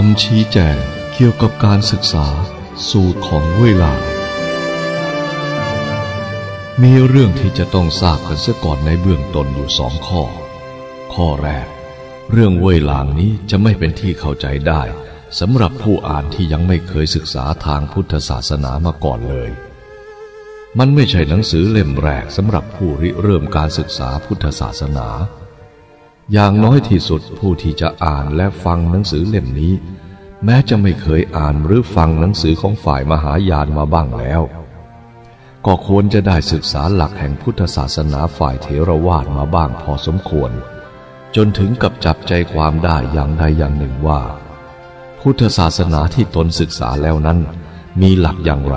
คำชี้แจงเกี่ยวกับการศึกษาสูตรของเวลา มีเรื่องที่จะต้องทราบกันเสียก่อนในเบื้องต้นอยู่สองข้อ ข้อแรก เรื่องเวลางนี้จะไม่เป็นที่เข้าใจได้สำหรับผู้อ่านที่ยังไม่เคยศึกษาทางพุทธศาสนามาก่อนเลย มันไม่ใช่หนังสือเล่มแรกสำหรับผู้ริเริ่มการศึกษาพุทธศาสนา อย่างน้อยที่สุดผู้ที่จะอ่านและฟังหนังสือเล่มนี้ แม้จะไม่เคยอ่านหรือฟังหนังสือของฝ่ายมหายานมาบ้างแล้ว ก็ควรจะได้ศึกษาหลักแห่งพุทธศาสนาฝ่ายเถรวาทมาบ้างพอสมควร จนถึงกับจับใจความได้อย่างใดอย่างหนึ่งว่า พุทธศาสนาที่ตนศึกษาแล้วนั้น มีหลักอย่างไร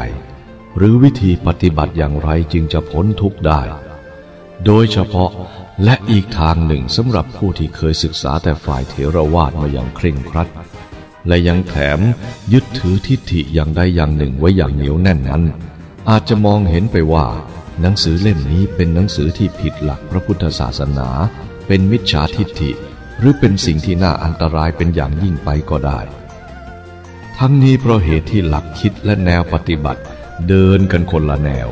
หรือวิธีปฏิบัติอย่างไรจึงจะพ้นทุกข์ได้ โดยเฉพาะและอีกทางหนึ่งสำหรับผู้ที่เคยศึกษาแต่ฝ่ายเถรวาทมาอย่างเคร่งครัด และยังแถมยึดถือทิฏฐิอย่างใดอย่างหนึ่งไว้อย่างเหนียวแน่นนั้น อาจจะมองเห็นไปว่า หนังสือเล่มนี้เป็นหนังสือที่ผิดหลักพระพุทธศาสนา เป็นมิจฉาทิฏฐิ หรือเป็นสิ่งที่น่าอันตรายเป็นอย่างยิ่งไปก็ได้ ทั้งนี้เพราะเหตุที่หลักคิดและแนวปฏิบัติ เดินกันคนละแนว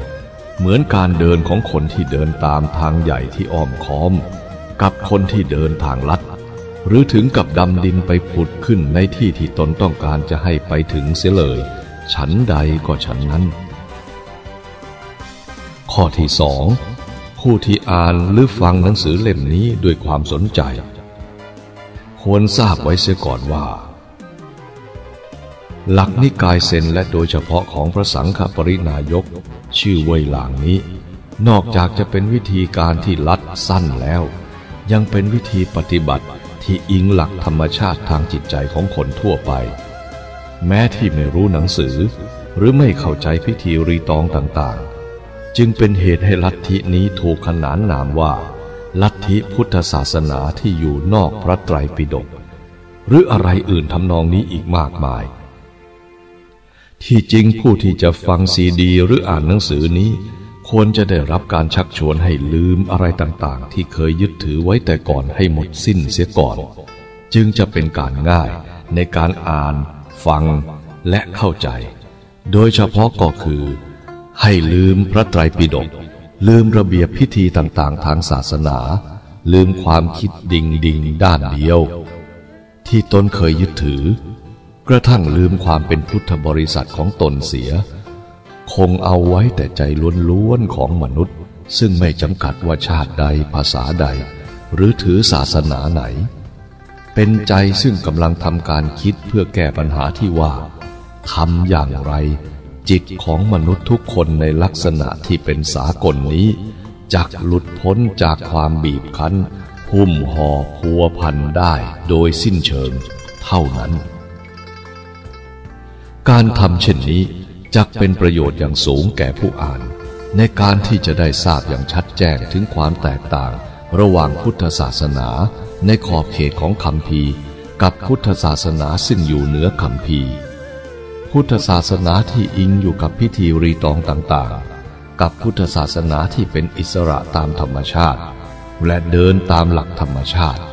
เหมือนการเดินของคนที่เดินตามทางใหญ่ที่อ้อมค้อม กับคนที่เดินทางลัด หรือถึงกับดำดินไปผุดขึ้นในที่ที่ตนต้องการจะให้ไปถึงเสียเลย ฉันใดก็ฉันนั้น ข้อที่สองผู้ที่อ่านหรือฟังหนังสือเล่มนี้ด้วยความสนใจ ควรทราบไว้เสียก่อนว่า หลักนิกายเซนและโดยเฉพาะของพระสังฆปรินายก ชื่อเวยหลางนี้ นอกจากจะเป็นวิธีการที่ลัดสั้นแล้ว ยังเป็นวิธีปฏิบัติ ที่อิงหลักธรรมชาติทางจิตใจของคนทั่วไป แม้ที่ไม่รู้หนังสือ หรือไม่เข้าใจพิธีรีตองต่างๆ จึงเป็นเหตุให้ลัทธินี้ถูกขนานนามว่า ลัทธิพุทธศาสนาที่อยู่นอกพระไตรปิฎกหรืออะไรอื่นทำนองนี้อีกมากมาย ที่จริงผู้ที่จะฟังซีดี หรืออ่านหนังสือนี้ ควรจะได้รับการชักชวนให้ลืมอะไรต่างๆ ที่เคยยึดถือไว้แต่ก่อนให้หมดสิ้นเสียก่อน จึงจะเป็นการง่ายในการอ่าน ฟังและเข้าใจ โดยเฉพาะก็คือ ให้ลืมพระไตรปิฎกลืมระเบียบพิธีต่างๆ ทางศาสนา ลืมความคิดดิ่งดิ่งด้านเดียว ที่ตนเคยยึดถือ กระทั่งลืมความเป็นพุทธบริษัทของตนเสีย คงเอาไว้แต่ใจล้วนๆของมนุษย์ ซึ่งไม่จำกัดว่าชาติใดภาษาใด หรือถือศาสนาไหน เป็นใจซึ่งกำลังทำการคิดเพื่อแก้ปัญหาที่ว่าทำอย่างไร จิตของมนุษย์ทุกคนในลักษณะที่เป็นสากลนี้จักหลุดพ้นจากความบีบคั้น หุ้มห่อพัวพันได้โดยสิ้นเชิง เท่านั้น การทำเช่นนี้ จักเป็นประโยชน์อย่างสูงแก่ผู้อ่าน ในการที่จะได้ทราบอย่างชัดแจ้งถึงความแตกต่าง ระหว่างพุทธศาสนา ในขอบเขตของคำพีกับพุทธศาสนาซึ่งอยู่เหนือคำพีพุทธศาสนาที่อิงอยู่กับพิธีรีตองต่างๆ กับพุทธศาสนาที่เป็นอิสระตามธรรมชาติ และเดินตามหลักธรรมชาติ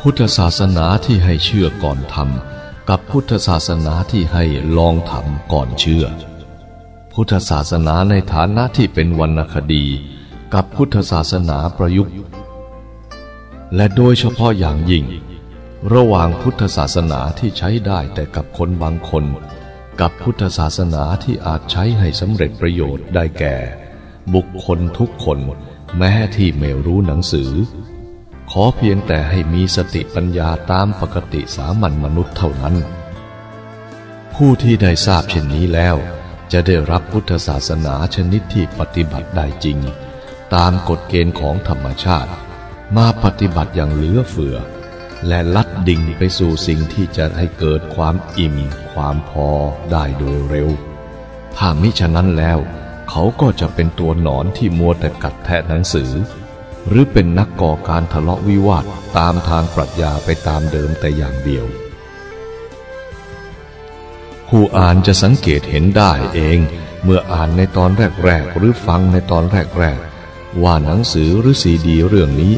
พุทธศาสนาที่ให้เชื่อก่อนทำ กับพุทธศาสนาที่ให้ลองทำก่อนเชื่อ พุทธศาสนาในฐานะที่เป็นวรรณคดี กับพุทธศาสนาประยุกต์ และโดยเฉพาะอย่างยิ่ง ระหว่างพุทธศาสนาที่ใช้ได้แต่กับคนบางคน กับพุทธศาสนาที่อาจใช้ให้สำเร็จประโยชน์ได้แก่ บุคคลทุกคนแม้ที่ไม่รู้หนังสือ ขอเพียงแต่ให้มีสติปัญญาตามปกติสามัญมนุษย์เท่านั้น ผู้ที่ได้ทราบเช่นนี้แล้ว จะได้รับพุทธศาสนาชนิดที่ปฏิบัติได้จริง ตามกฎเกณฑ์ของธรรมชาติ มาปฏิบัติอย่างเหลือเฟือ และลัดดิ่งไปสู่สิ่งที่จะให้เกิดความอิ่ม ความพอได้โดยเร็ว ถ้ามิฉะนั้นแล้ว เขาก็จะเป็นตัวหนอนที่มัวแต่กัดแทะหนังสือ หรือเป็นนักก่อการทะเลาะวิวาทตามทางปรัชญาไปตามเดิมแต่อย่างเดียว ผู้อ่านจะสังเกตเห็นได้เอง เมื่ออ่านในตอนแรก ๆ หรือฟังในตอนแรก ๆ ว่าหนังสือหรือซีดีเรื่องนี้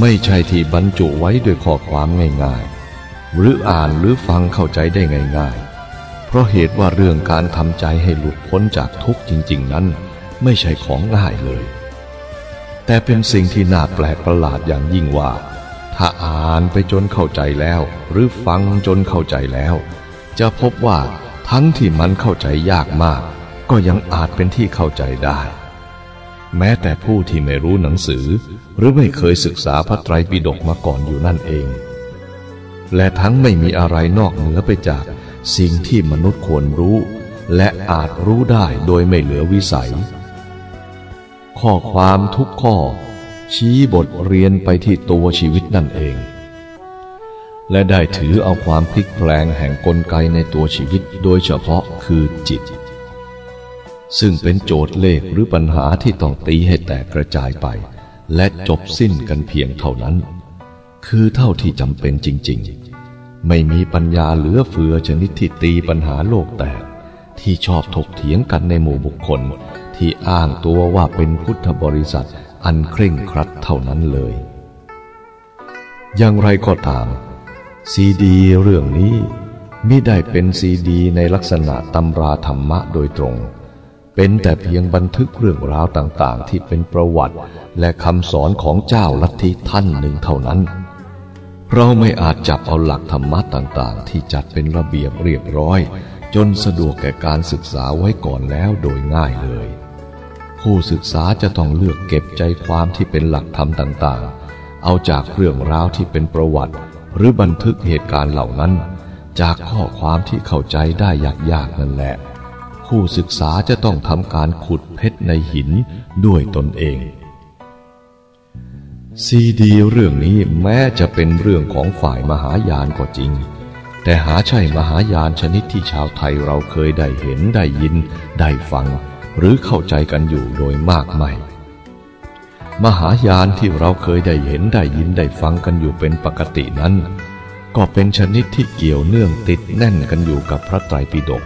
ไม่ใช่ที่บรรจุไว้ด้วยข้อความง่าย ๆ หรืออ่านหรือฟังเข้าใจได้ง่าย ๆ เพราะเหตุว่าเรื่องการทำใจให้หลุดพ้นจากทุกข์จริง ๆ นั้น ไม่ใช่ของง่ายเลย แต่เป็นสิ่งที่น่าแปลกประหลาดอย่างยิ่งว่า ถ้าอ่านไปจนเข้าใจแล้ว หรือฟังจนเข้าใจแล้ว จะพบว่าทั้งที่มันเข้าใจยากมาก ก็ยังอาจเป็นที่เข้าใจได้ แม้แต่ผู้ที่ไม่รู้หนังสือ หรือไม่เคยศึกษาพระไตรปิฎกมาก่อนอยู่นั่นเอง และทั้งไม่มีอะไรนอกเหนือไปจากสิ่งที่มนุษย์ควรรู้ และอาจรู้ได้โดยไม่เหลือวิสัย ข้อความทุกข้อ ชี้บทเรียนไปที่ตัวชีวิตนั่นเอง และได้ถือเอาความพลิกแปลงแห่งกลไกในตัวชีวิตโดยเฉพาะคือจิต ซึ่งเป็นโจทย์เลขหรือปัญหาที่ต้องตีให้แตกกระจายไป และจบสิ้นกันเพียงเท่านั้น คือเท่าที่จำเป็นจริง ๆ ไม่มีปัญญาเหลือเฟือชนิดที่ตีปัญหาโลกแตกที่ชอบถกเถียงกันในหมู่บุคคล ที่อ้างตัวว่าเป็นพุทธบริษัทอันเคร่งครัดเท่านั้นเลย อย่างไรก็ตาม ซีดีเรื่องนี้มิได้เป็นซีดีในลักษณะตำราธรรมะโดยตรง เป็นแต่เพียงบันทึกเรื่องราวต่างๆ ที่เป็นประวัติ และคำสอนของเจ้าลัทธิท่านหนึ่งเท่านั้น เราไม่อาจจับเอาหลักธรรมะต่างๆ ที่จัดเป็นระเบียบเรียบร้อย จนสะดวกแก่การศึกษาไว้ก่อนแล้วโดยง่ายเลย ผู้ศึกษาจะต้องเลือกเก็บใจความที่เป็นหลักธรรมต่างๆ เอาจากเรื่องราวที่เป็นประวัติ หรือบันทึกเหตุการณ์เหล่านั้น จากข้อความที่เข้าใจได้ยากๆนั่นแหละ ผู้ศึกษาจะต้องทำการขุดเพชรในหินด้วยตนเองซีดีเรื่องนี้แม้จะเป็นเรื่องของฝ่ายมหายานก็จริง แต่หาใช่มหายานชนิดที่ชาวไทยเราเคยได้เห็นได้ยินได้ฟัง หรือเข้าใจกันอยู่โดยมากไม่มหายานที่เราเคยได้เห็นได้ยินได้ฟังกันอยู่เป็นปกตินั้น ก็เป็นชนิดที่เกี่ยวเนื่องติดแน่นกันอยู่กับพระไตรปิฎก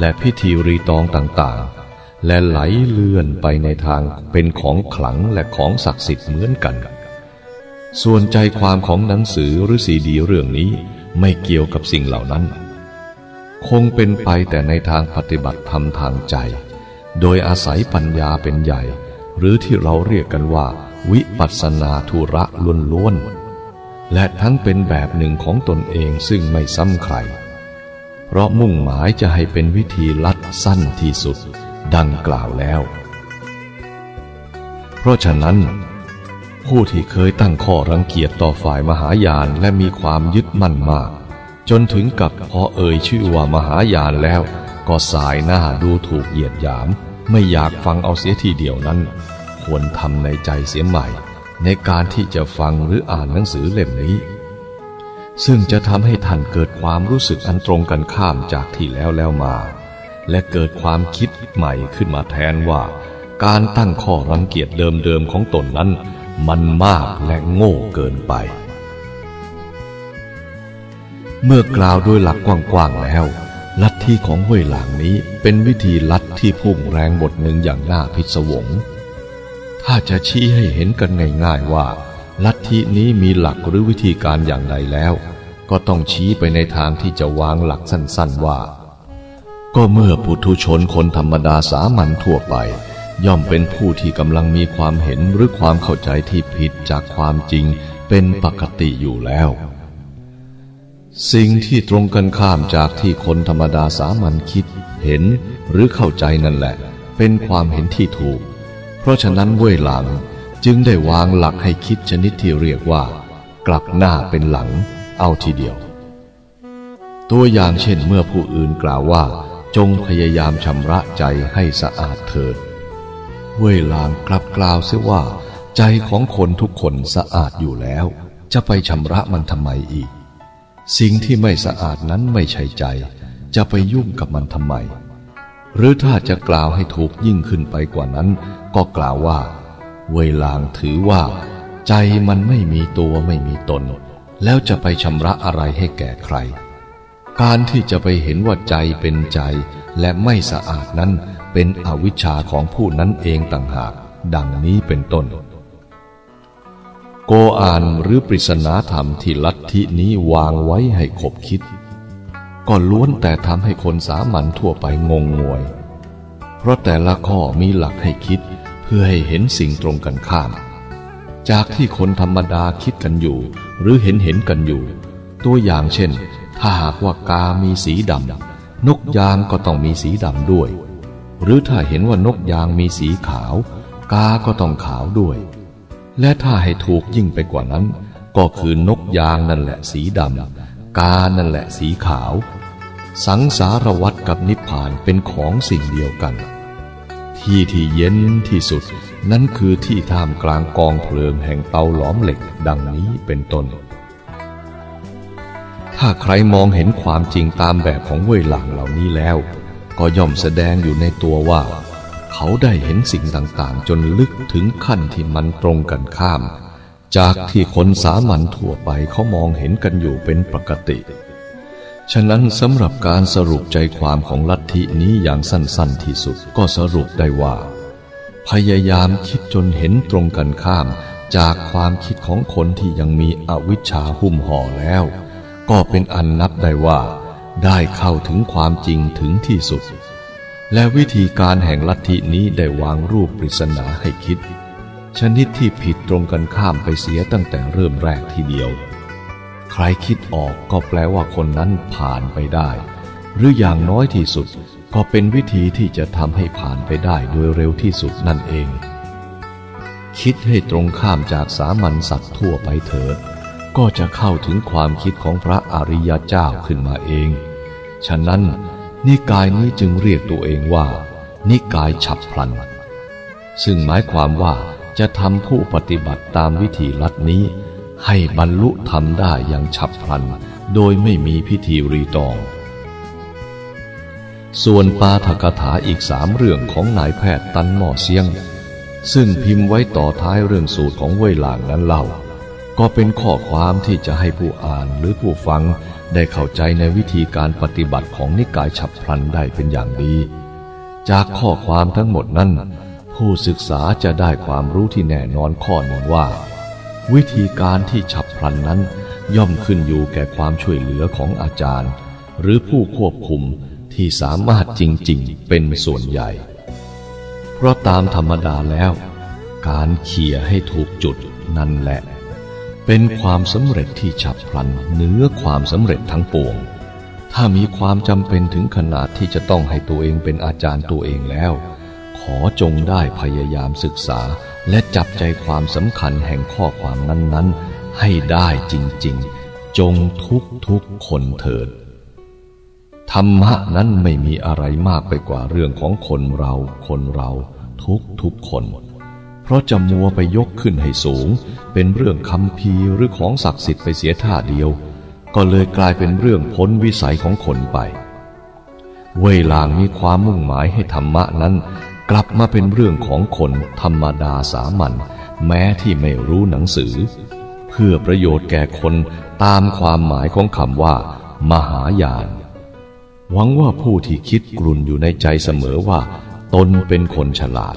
และพิธีรีตองต่างๆ และไหลเลื่อนไปในทางเป็นของขลังและของศักดิ์สิทธิ์เหมือนกัน ส่วนใจความของหนังสือหรือซีดีเรื่องนี้ไม่เกี่ยวกับสิ่งเหล่านั้น คงเป็นไปแต่ในทางปฏิบัติธรรมทางใจ โดยอาศัยปัญญาเป็นใหญ่ หรือที่เราเรียกกันว่า วิปัสนาธุระล้วนๆ และทั้งเป็นแบบหนึ่งของตนเองซึ่งไม่ซ้ำใคร เพราะมุ่งหมายจะให้เป็นวิธีลัดสั้นที่สุด ดังกล่าวแล้ว เพราะฉะนั้น ผู้ที่เคยตั้งข้อรังเกียจต่อฝ่ายมหายานและมีความยึดมั่นมาก จนถึงกับพอเอ่ยชื่อว่ามหายานแล้ว ก็สายหน้าดูถูกเหยียดหยาม ไม่อยากฟังเอาเสียทีเดียวนั้น ควรทำในใจเสียใหม่ ในการที่จะฟังหรืออ่านหนังสือเล่มนี้ ซึ่งจะทำให้ท่านเกิดความรู้สึกอันตรงกันข้ามจากที่แล้วแล้วมา และเกิดความคิดใหม่ขึ้นมาแทนว่า การตั้งข้อรังเกียจเดิมๆของตนนั้น มันมากและโง่เกินไป เมื่อกล่าวโดยหลักกว้างๆแล้ว ลัทธิของห้วยหลางนี้เป็นวิธีลัดที่พุ่งแรงบทหนึ่งอย่างน่าพิศวง ถ้าจะชี้ให้เห็นกันง่ายๆว่า ลัทธินี้มีหลักหรือวิธีการอย่างใดแล้ว ก็ต้องชี้ไปในทางที่จะวางหลักสั้นๆว่า ก็เมื่อปุถุชนคนธรรมดาสามัญทั่วไป ย่อมเป็นผู้ที่กำลังมีความเห็นหรือความเข้าใจที่ผิดจากความจริงเป็นปกติอยู่แล้ว สิ่งที่ตรงกันข้ามจากที่คนธรรมดาสามัญคิด เห็นหรือเข้าใจนั่นแหละ เป็นความเห็นที่ถูก เพราะฉะนั้นเว่ยหลังจึงได้วางหลักให้คิดชนิดที่เรียกว่า กลับหน้าเป็นหลัง เอาทีเดียว ตัวอย่างเช่นเมื่อผู้อื่นกล่าวว่า จงพยายามชำระใจให้สะอาดเถิด เว่ยหลางกลับกล่าวเสียว่า ใจของคนทุกคนสะอาดอยู่แล้ว จะไปชำระมันทำไมอีก สิ่งที่ไม่สะอาดนั้นไม่ใช่ใจ จะไปยุ่งกับมันทำไม หรือถ้าจะกล่าวให้ถูกยิ่งขึ้นไปกว่านั้น ก็กล่าวว่า เวลางถือว่า ใจมันไม่มีตัวไม่มีตน แล้วจะไปชำระอะไรให้แก่ใคร การที่จะไปเห็นว่าใจเป็นใจ และไม่สะอาดนั้นเป็นอวิชชาของผู้นั้นเองต่างหาก ดังนี้เป็นต้น กอ่านหรือปริศนาธรรมที่ลัทธินี้วางไว้ให้ขบคิด ก็ล้วนแต่ทำให้คนสามัญทั่วไปงงงวย เพราะแต่ละข้อมีหลักให้คิดเพื่อให้เห็นสิ่งตรงกันข้าม จากที่คนธรรมดาคิดกันอยู่ หรือเห็นเห็นกันอยู่ ตัวอย่างเช่น ถ้าหากว่ากามีสีดำนกยางก็ต้องมีสีดำด้วย หรือถ้าเห็นว่านกยางมีสีขาว กาก็ต้องขาวด้วย และถ้าให้ถูกยิ่งไปกว่านั้น ก็คือนกยางนั่นแหละสีดำกานั่นแหละสีขาว สังสารวัตกับนิพพานเป็นของสิ่งเดียวกัน ที่ที่เย็นที่สุด นั่นคือที่ท่ามกลางกองเพลิงแห่งเตาหลอมเหล็กดังนี้เป็นต้น ถ้าใครมองเห็นความจริงตามแบบของเว่ยหลังเหล่านี้แล้ว ก็ย่อมแสดงอยู่ในตัวว่า เขาได้เห็นสิ่งต่างๆ จนลึกถึงขั้นที่มันตรงกันข้าม จากที่คนสามัญทั่วไปเขามองเห็นกันอยู่เป็นปกติ ฉะนั้นสำหรับการสรุปใจความของลัทธินี้อย่างสั้นๆที่สุดก็สรุปได้ว่า พยายามคิดจนเห็นตรงกันข้าม จากความคิดของคนที่ยังมีอวิชชาหุ้มห่อแล้ว ก็เป็นอันนับได้ว่า ได้เข้าถึงความจริงถึงที่สุด และวิธีการแห่งลัทธินี้ได้วางรูปปริศนาให้คิด ชนิดที่ผิดตรงกันข้ามไปเสียตั้งแต่เริ่มแรกทีเดียว ใครคิดออกก็แปลว่าคนนั้นผ่านไปได้ หรืออย่างน้อยที่สุดก็เป็นวิธีที่จะทำให้ผ่านไปได้โดยเร็วที่สุดนั่นเอง คิดให้ตรงข้ามจากสามัญสัตว์ทั่วไปเถิด ก็จะเข้าถึงความคิดของพระอริยเจ้าขึ้นมาเอง ฉะนั้น นิกายนี้จึงเรียกตัวเองว่า นิกายฉับพลัน ซึ่งหมายความว่าจะทำผู้ปฏิบัติตามวิธีลัดนี้ ให้บรรลุธรรมได้อย่างฉับพลัน โดยไม่มีพิธีรีตอง ส่วนปาฐกถาอีกสามเรื่องของนายแพทย์ตันหมอเซียง ซึ่งพิมพ์ไว้ต่อท้ายเรื่องสูตรของเวลางนั้นเล่า ก็เป็นข้อความที่จะให้ผู้อ่านหรือผู้ฟัง ได้เข้าใจในวิธีการปฏิบัติของนิกายฉับพลันได้เป็นอย่างดีจากข้อความทั้งหมดนั้น ผู้ศึกษาจะได้ความรู้ที่แน่นอนข้อหนึ่งว่า วิธีการที่ฉับพลันนั้น ย่อมขึ้นอยู่แก่ความช่วยเหลือของอาจารย์ หรือผู้ควบคุมที่สามารถจริงๆ เป็นส่วนใหญ่ เพราะตามธรรมดาแล้ว การเขี่ยให้ถูกจุดนั่นแหละ เป็นความสำเร็จที่ฉับพลันเนื้อความสำเร็จทั้งปวง ถ้ามีความจำเป็นถึงขนาดที่จะต้องให้ตัวเองเป็นอาจารย์ตัวเองแล้ว ขอจงได้พยายามศึกษา และจับใจความสำคัญแห่งข้อความนั้นๆ ให้ได้จริงๆ จงทุกทุกคนเถิด ธรรมะนั้นไม่มีอะไรมากไปกว่าเรื่องของคนเราคนเราทุกทุกคน เพราะจะมัวไปยกขึ้นให้สูง เป็นเรื่องคำพีหรือของศักดิ์สิทธิ์ไปเสียท่าเดียว ก็เลยกลายเป็นเรื่องพ้นวิสัยของคนไป เวลางมีความมุ่งหมายให้ธรรมะนั้น กลับมาเป็นเรื่องของคนธรรมดาสามัญแม้ที่ไม่รู้หนังสือ เพื่อประโยชน์แก่คนตามความหมายของคำว่า มหายาน หวังว่าผู้ที่คิดกลุ่นอยู่ในใจเสมอว่า ตนเป็นคนฉลาด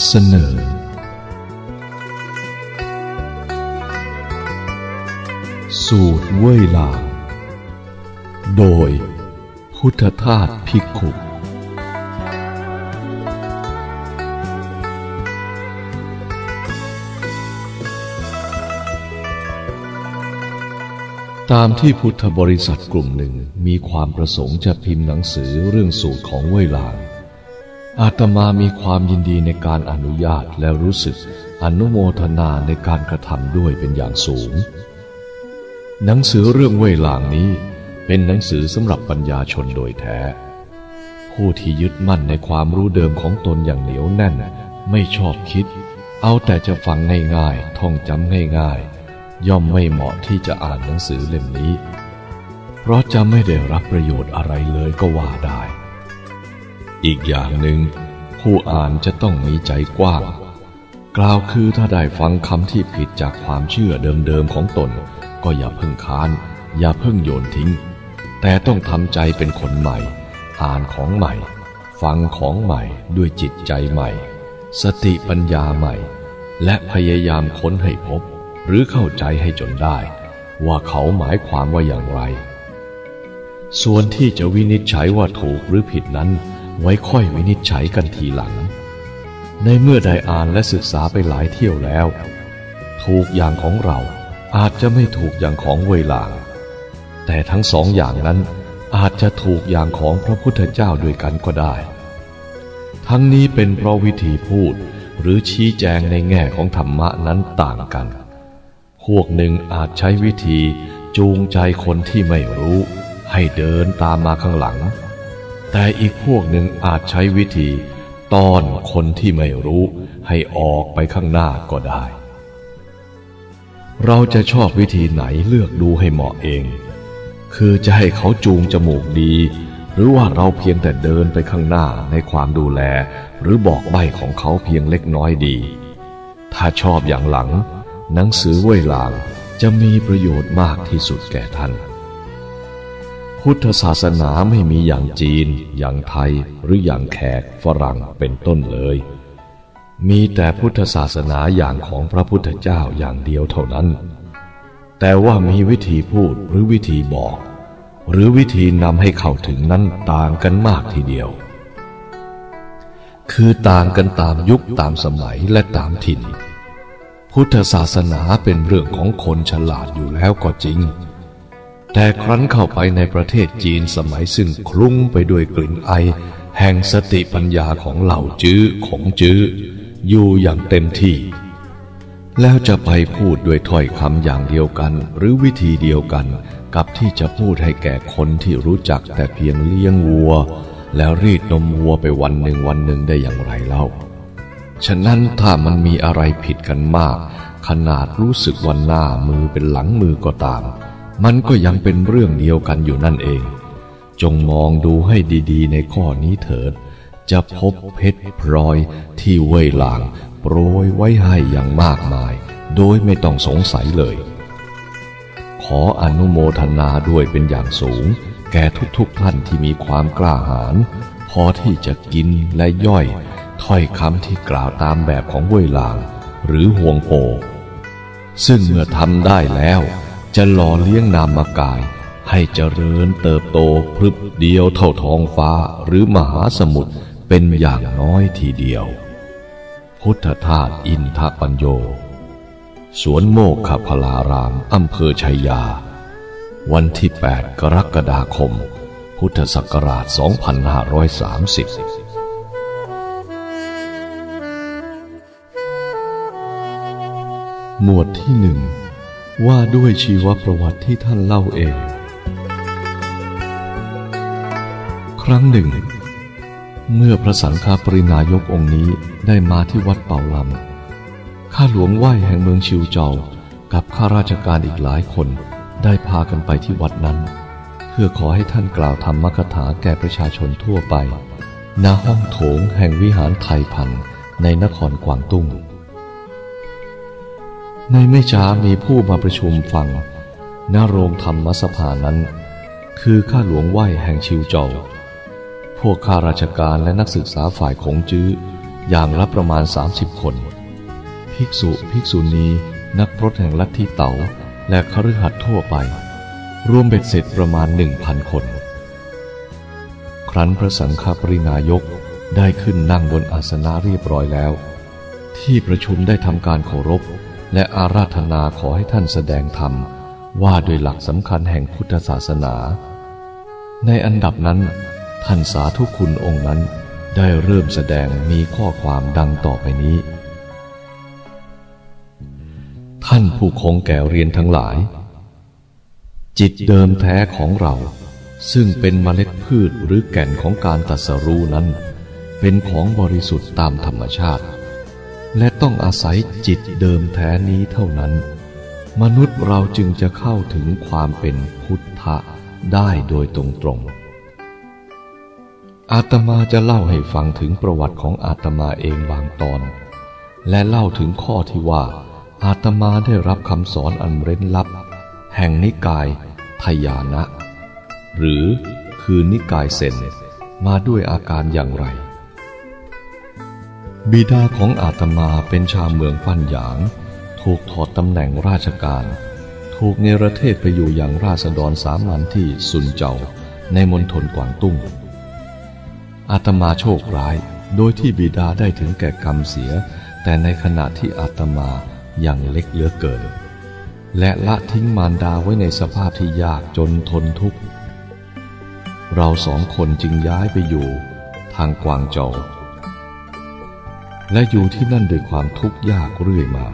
เสนอ สูตรเว่ยลาโดยพุทธทาสภิกขุตามที่พุทธบริษัทกลุ่มหนึ่งมีความประสงค์จะพิมพ์หนังสือเรื่องสูตรของเว่ยลาง อาตมามีความยินดีในการอนุญาตและรู้สึกอนุโมทนาในการกระทำด้วยเป็นอย่างสูง หนังสือเรื่องเว่ยหลางนี้เป็นหนังสือสำหรับปัญญาชนโดยแท้ ผู้ที่ยึดมั่นในความรู้เดิมของตนอย่างเหนียวแน่น ไม่ชอบคิด เอาแต่จะฟังง่ายๆ ท่องจำง่ายๆ ย่อมไม่เหมาะที่จะอ่านหนังสือเล่มนี้ เพราะจะไม่ได้รับประโยชน์อะไรเลยก็ว่าได้ อีกอย่างหนึ่งผู้อ่านจะต้องมีใจกว้าง กล่าวคือถ้าได้ฟังคำที่ผิดจากความเชื่อเดิมๆของตน ก็อย่าเพิ่งค้าน อย่าเพิ่งโยนทิ้ง แต่ต้องทำใจเป็นคนใหม่ อ่านของใหม่ ฟังของใหม่ด้วยจิตใจใหม่ สติปัญญาใหม่ และพยายามค้นให้พบ หรือเข้าใจให้จนได้ ว่าเขาหมายความว่าอย่างไร ส่วนที่จะวินิจฉัยว่าถูกหรือผิดนั้น ไว้ค่อยวินิจฉัยกันทีหลัง ในเมื่อได้อ่านและศึกษาไปหลายเที่ยวแล้ว ถูกอย่างของเราอาจจะไม่ถูกอย่างของเวลา แต่ทั้งสองอย่างนั้นอาจจะถูกอย่างของพระพุทธเจ้าด้วยกันก็ได้ ทั้งนี้เป็นเพราะวิธีพูดหรือชี้แจงในแง่ของธรรมะนั้นต่างกัน พวกหนึ่งอาจใช้วิธีจูงใจคนที่ไม่รู้ ให้เดินตามมาข้างหลัง แต่อีกพวกหนึ่งอาจใช้วิธีต้อนคนที่ไม่รู้ให้ออกไปข้างหน้าก็ได้ เราจะชอบวิธีไหนเลือกดูให้เหมาะเอง คือจะให้เขาจูงจมูกดี หรือว่าเราเพียงแต่เดินไปข้างหน้าในความดูแล หรือบอกใบของเขาเพียงเล็กน้อยดี ถ้าชอบอย่างหลัง หนังสือเว่ยหลางจะมีประโยชน์มากที่สุดแก่ท่าน พุทธศาสนาไม่มีอย่างจีน อย่างไทย หรืออย่างแขกฝรั่งเป็นต้นเลย มีแต่พุทธศาสนาอย่างของพระพุทธเจ้าอย่างเดียวเท่านั้น แต่ว่ามีวิธีพูดหรือวิธีบอก หรือวิธีนำให้เข้าถึงนั้นต่างกันมากทีเดียว คือต่างกันตามยุคตามสมัยและตามถิ่น พุทธศาสนาเป็นเรื่องของคนฉลาดอยู่แล้วก็จริง แต่ครั้นเข้าไปในประเทศจีนสมัยซึ่งคลุ้งไปด้วยกลิ่นไอ แห่งสติปัญญาของเหล่าจื้อของจื้อ อยู่อย่างเต็มที่ แล้วจะไปพูดด้วยถ้อยคำอย่างเดียวกัน หรือวิธีเดียวกัน กับที่จะพูดให้แก่คนที่รู้จักแต่เพียงเลี้ยงวัว แล้วรีดนมวัวไปวันหนึ่งวันหนึ่งได้อย่างไรเล่า ฉะนั้นถ้ามันมีอะไรผิดกันมาก ขนาดรู้สึกวันหน้ามือเป็นหลังมือก็ตาม มันก็ยังเป็นเรื่องเดียวกันอยู่นั่นเอง จงมองดูให้ดีๆ ในข้อนี้เถิด จะพบเพชรพลอยที่เว่ยหลางโปรยไว้ให้อย่างมากมาย โดยไม่ต้องสงสัยเลย ขออนุโมทนาด้วยเป็นอย่างสูง แก่ทุกๆท่านที่มีความกล้าหาญพอที่จะกินและย่อยถ้อยคำที่กล่าวตามแบบของเว่ยหลาง หรือห่วงโป ซึ่งเมื่อทำได้แล้ว จะหล่อเลี้ยงนามกาย ให้เจริญเติบโตพรึบเดียวเท่าท้องฟ้าหรือมหาสมุทรเป็นอย่างน้อยทีเดียว พุทธทาสอินทปัญโย สวนโมกขพลารามอำเภอชัยยา วันที่ 8 กรกฎาคม พุทธศักราช 2530หมวดที่หนึ่ง ว่าด้วยชีวประวัติที่ท่านเล่าเอง ครั้งหนึ่ง เมื่อพระสังฆปรินายกองค์นี้ได้มาที่วัดเป่าลำ ข้าหลวงไหวแห่งเมืองชิวเจากับข้าราชการอีกหลายคนได้พากันไปที่วัดนั้น เพื่อขอให้ท่านกล่าวธรรมกถาแก่ประชาชนทั่วไปณห้องโถงแห่งวิหารไทยพันในนครกวางตุ้ง ในไม่ช้ามีผู้มาประชุมฟังณโรงธรรมสภานั้น คือข้าหลวงไหวแห่งชิวเจาพวกข้าราชการและนักศึกษาฝ่ายของจื้ออย่างละประมาณ 30 คน ภิกษุภิกษุณีนักพรตแห่งลัทธิเต๋าและคฤหัสถ์ทั่วไป รวมเบ็ดเสร็จประมาณหนึ่งพันคน ครั้นพระสังฆปรินายกได้ขึ้นนั่งบนอาสนะเรียบร้อยแล้ว ที่ประชุมได้ทำการเคารพ และอาราธนาขอให้ท่านแสดงธรรมว่าโดยหลักสำคัญแห่งพุทธศาสนา ในอันดับนั้น ท่านสาธุคุณองค์นั้นได้เริ่มแสดงมีข้อความดังต่อไปนี้ ท่านผู้คงแก่เรียนทั้งหลาย จิตเดิมแท้ของเรา ซึ่งเป็นเมล็ดพืชหรือแก่นของการตัสรู้นั้น เป็นของบริสุทธิ์ตามธรรมชาติ และต้องอาศัยจิตเดิมแท้นี้เท่านั้น มนุษย์เราจึงจะเข้าถึงความเป็นพุทธะได้โดยตรงๆอาตมาจะเล่าให้ฟังถึงประวัติของอาตมาเองบางตอน และเล่าถึงข้อที่ว่า อาตมาได้รับคำสอนอันเร้นลับ แห่งนิกายทยานะ หรือคือนิกายเซนมาด้วยอาการอย่างไร บิดาของอาตมาเป็นชาวเมืองฟันหยาง ถูกถอดตำแหน่งราชการ ถูกเนรเทศไปอยู่อย่างราษฎรสามัญที่ซุนเจาในมณฑลกวางตุ้ง อาตมาโชคร้าย โดยที่บิดาได้ถึงแก่กรรมเสีย แต่ในขณะที่อาตมายังเล็กเหลือเกิน และละทิ้งมารดาไว้ในสภาพที่ยากจนทนทุกข์ เราสองคนจึงย้ายไปอยู่ ทางกวางโจว และอยู่ที่นั่นด้วยความทุกข์ยากเรื่อยมา